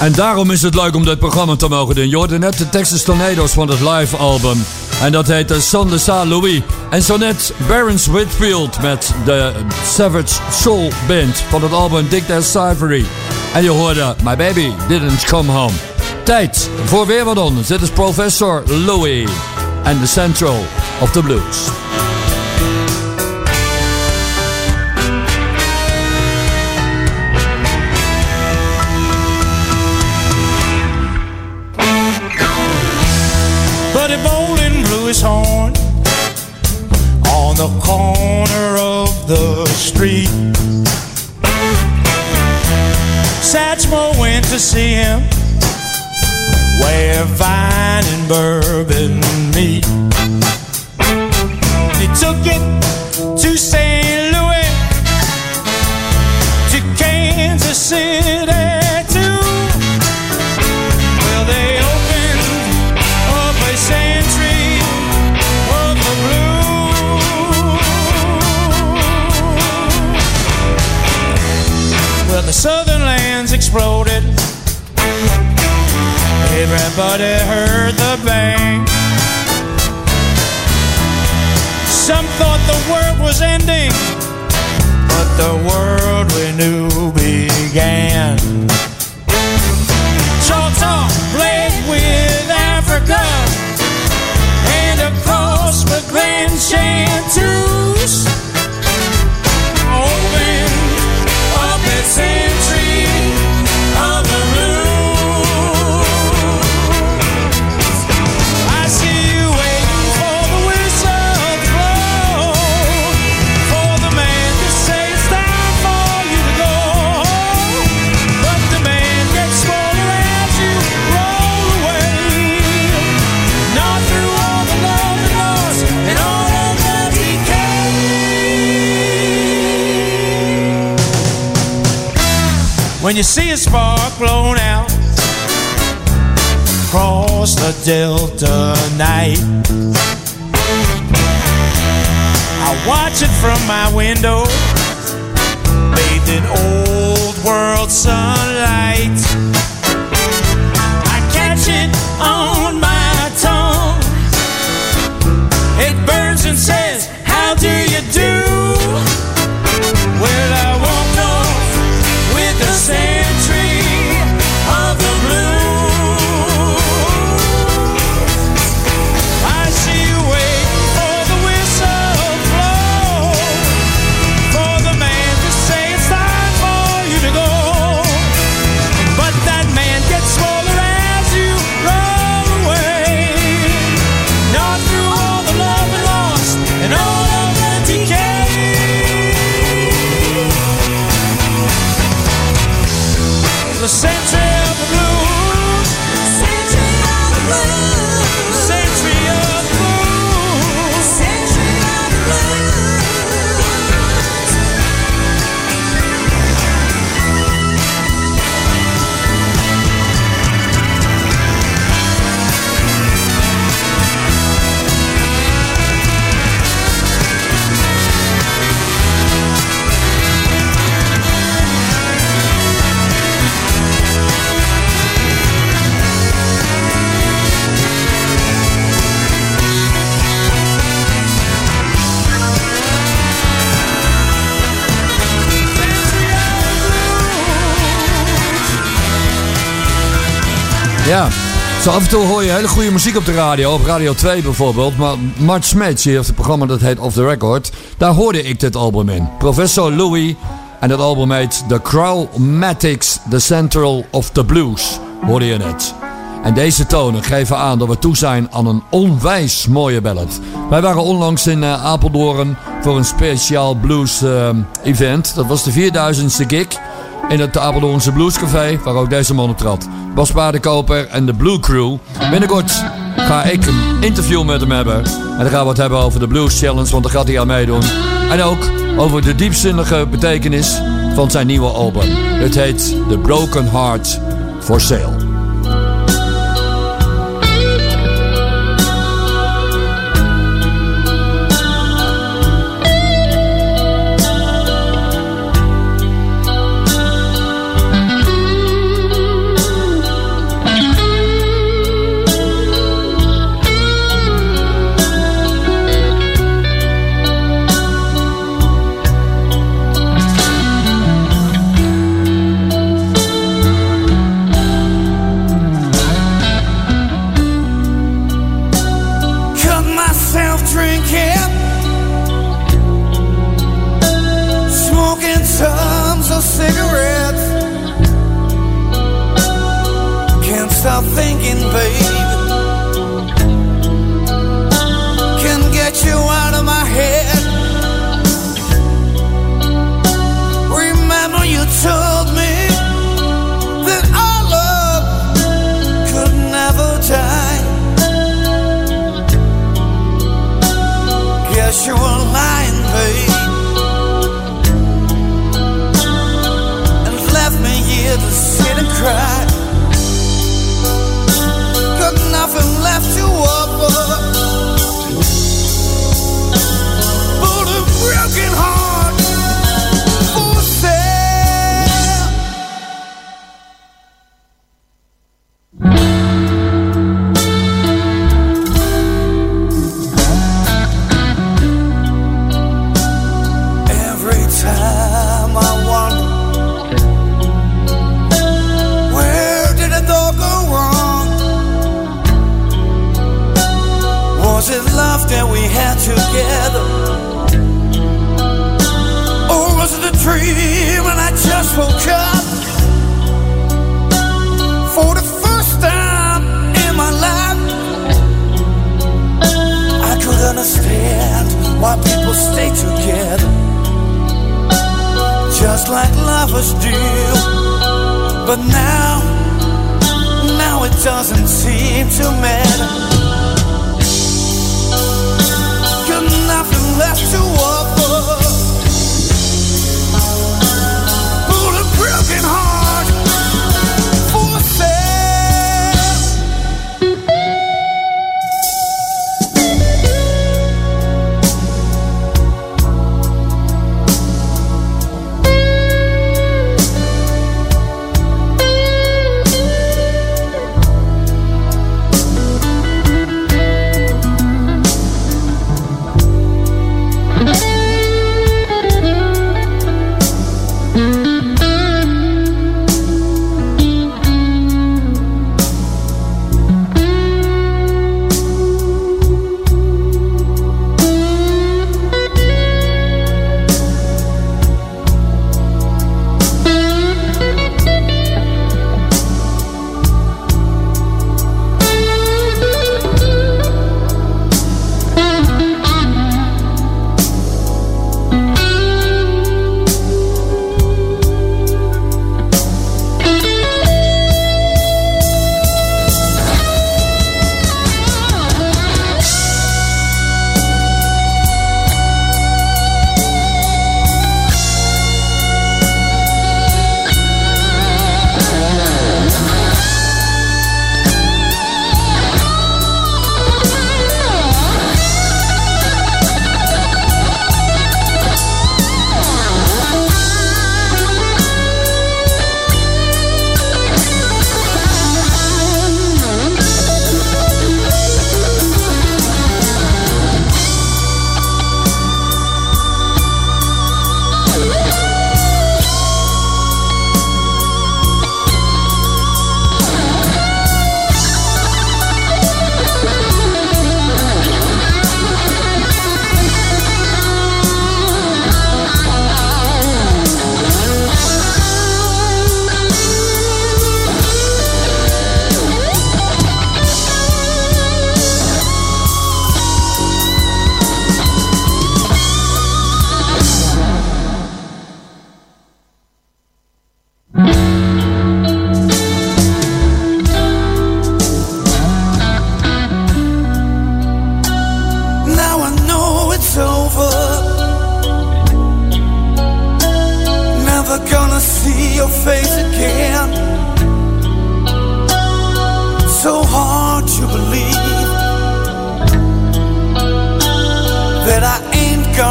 En daarom is het leuk om dit programma te mogen doen. Je hoorde net de Texas Tornadoes van het live album. En dat heet de Son de Saint Louis. En zo net Barons Whitfield met de Savage Soul Band van het album Dick That Ivory. En je hoorde My Baby Didn't Come Home. Tijd voor weer wat anders. Dit is Professor Louis en The Central of the Blues. My window, bathed in old world sunlight. Ja, zo af en toe hoor je hele goede muziek op de radio. Op Radio 2 bijvoorbeeld. Maar Mart die heeft het programma dat heet Off the Record. Daar hoorde ik dit album in. Professor Louis. En dat album heet The Chromatics, The Central of the Blues. Hoorde je net. En deze tonen geven aan dat we toe zijn aan een onwijs mooie ballad. Wij waren onlangs in eh, Apeldoorn voor een speciaal blues eh, event. Dat was de 4000ste gig in het Apeldoornse Bluescafé, waar ook deze man op trad. Bas Paardenkoper en de Blue Crew. Binnenkort ga ik een interview met hem hebben. En dan gaan we het hebben over de Blues Challenge, want daar gaat hij aan meedoen. En ook over de diepzinnige betekenis van zijn nieuwe album. Het heet The Broken Heart for Sale.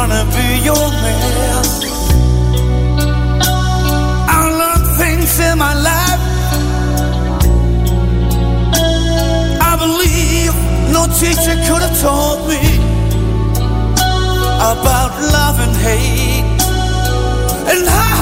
wanna be your man. I learned things in my life. I believe no teacher could have taught me about love and hate and how.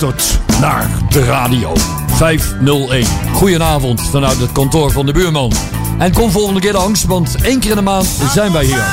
luistert naar de radio 501. Goedenavond vanuit het kantoor van de buurman. En kom volgende keer langs, want één keer in de maand zijn wij hier.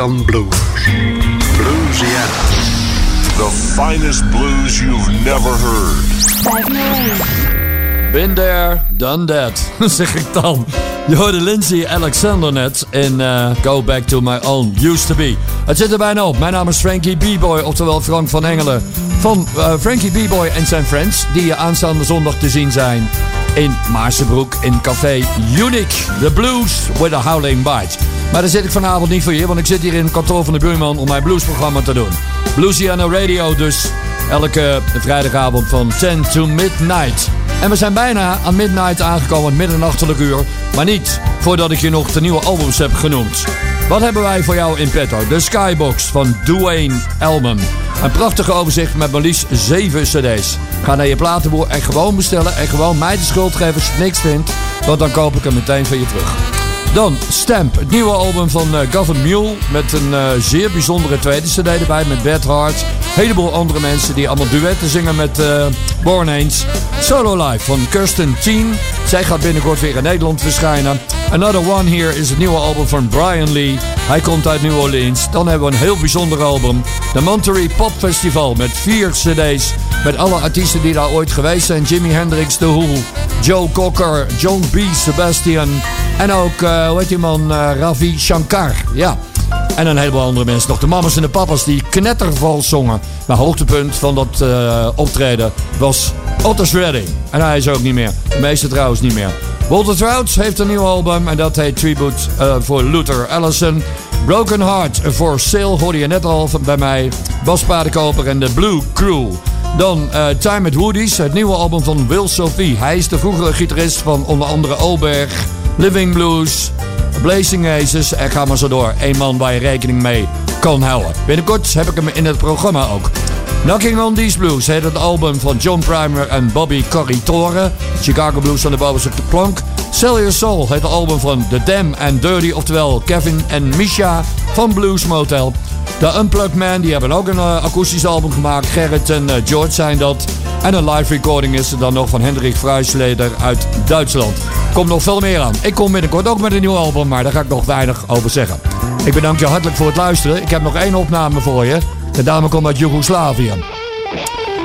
Dan blues. Louisiana. The finest blues you've never heard. Been there, done that, <laughs> zeg ik dan. Je hoorde Lindsay Alexander net in eh, Go Back to My Own Used to Be. Het zit er bijna op. Mijn naam is Frankie B-Boy, oftewel Frank van Engelen. Van eh, Frankie B-Boy en zijn friends, die aanstaande zondag te zien zijn in Maarsebroek in Café Unique. The Blues with a Howling Bite. Maar daar zit ik vanavond niet voor je, want ik zit hier in het kantoor van de buurman om mijn bluesprogramma te doen. Bluesiana Radio dus, elke vrijdagavond van 10 to midnight. En we zijn bijna aan midnight aangekomen, middernachtelijk uur. Maar niet voordat ik je nog de nieuwe albums heb genoemd. Wat hebben wij voor jou in petto? De Skybox van Dwayne Elman. Een prachtige overzicht met maar liefst 7 cd's. Ga naar je platenboer en gewoon bestellen. En gewoon mij de schuld geven als je niks vindt. Want dan koop ik hem meteen van je terug. Dan Stamp, het nieuwe album van uh, Gavin Mule. Met een uh, zeer bijzondere tweede cd erbij met Bad. Een heleboel andere mensen die allemaal duetten zingen met uh, Born Ains. Solo Live van Kirsten Teen. Zij gaat binnenkort weer in Nederland verschijnen. Another One Here is het nieuwe album van Brian Lee. Hij komt uit New Orleans. Dan hebben we een heel bijzonder album. De Monterey Pop Festival met vier cd's. Met alle artiesten die daar ooit geweest zijn. Jimi Hendrix, The Who, Joe Cocker, John B. Sebastian. En ook, uh, hoe heet die man, uh, Ravi Shankar. Ja. En een heleboel andere mensen nog. De mamas en de papas die knetterval zongen. Maar hoogtepunt van dat uh, optreden was Otis Redding. En hij is ook niet meer. De meeste trouwens niet meer. Walter Trouts heeft een nieuw album en dat heet Tribute uh, voor Luther Allison. Broken Heart for Sale hoorde je net al bij mij. Bas Paardenkoper en de Blue Crew. Dan uh, Time at Woody's, het nieuwe album van Will Sophie. Hij is de vroegere gitarist van onder andere Oberg, Living Blues, Blazing Aces en ga maar zo door. Eén man waar je rekening mee kan houden. Binnenkort heb ik hem in het programma ook. Knocking on These Blues heet het album van John Primer en Bobby Corritore. Chicago Blues van de bovenste plank. Sell Your Soul heet het album van The Dam and Dirty, oftewel Kevin en Misha van Blues Motel. De Unplugged Man, die hebben ook een uh, akoestisch album gemaakt. Gerrit en uh, George zijn dat. En een live recording is er dan nog van Hendrik Fruisleder uit Duitsland. Komt nog veel meer aan. Ik kom binnenkort ook met een nieuw album, maar daar ga ik nog weinig over zeggen. Ik bedank je hartelijk voor het luisteren. Ik heb nog één opname voor je. De dame komt uit Joegoslavië.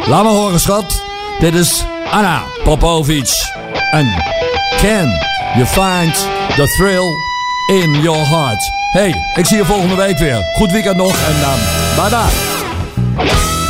Laat me horen, schat. Dit is Anna Popovic. En Can You Find The Thrill In Your Heart. Hey, ik zie je volgende week weer. Goed weekend nog en ehm, dan uh, bye bye.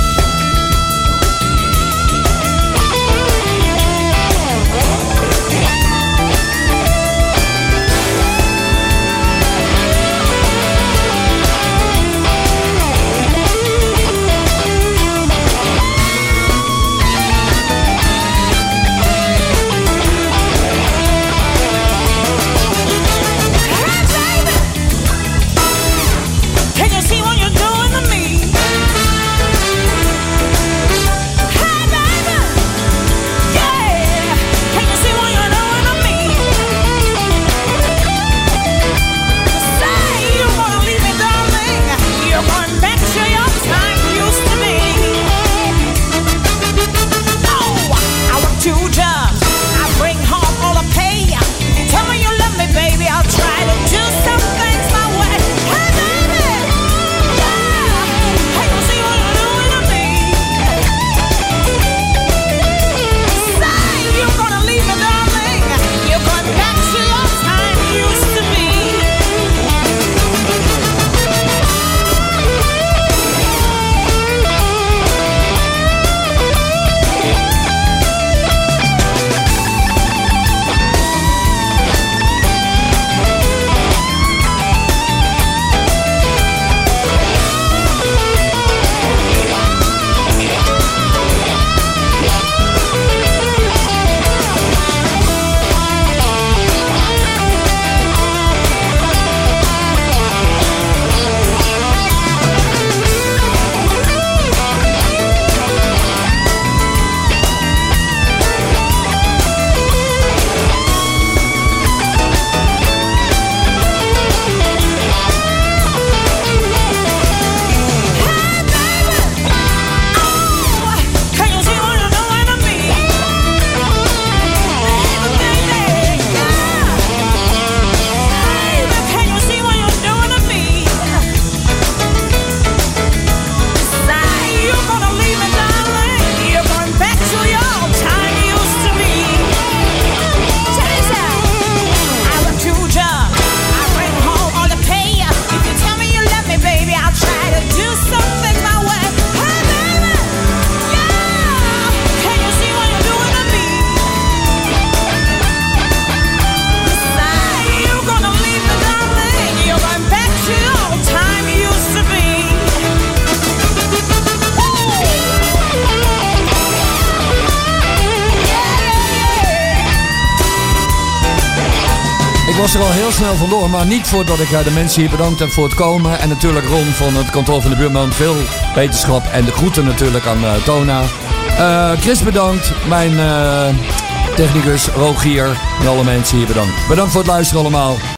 maar niet voordat ik eh, de mensen hier bedankt heb voor het komen. En natuurlijk Ron van het kantoor van de buurman. Veel wetenschap en de groeten natuurlijk aan eh, Tona. Eh, Chris bedankt. Mijn technicus Rogier en alle mensen hier bedankt. Bedankt voor het luisteren allemaal.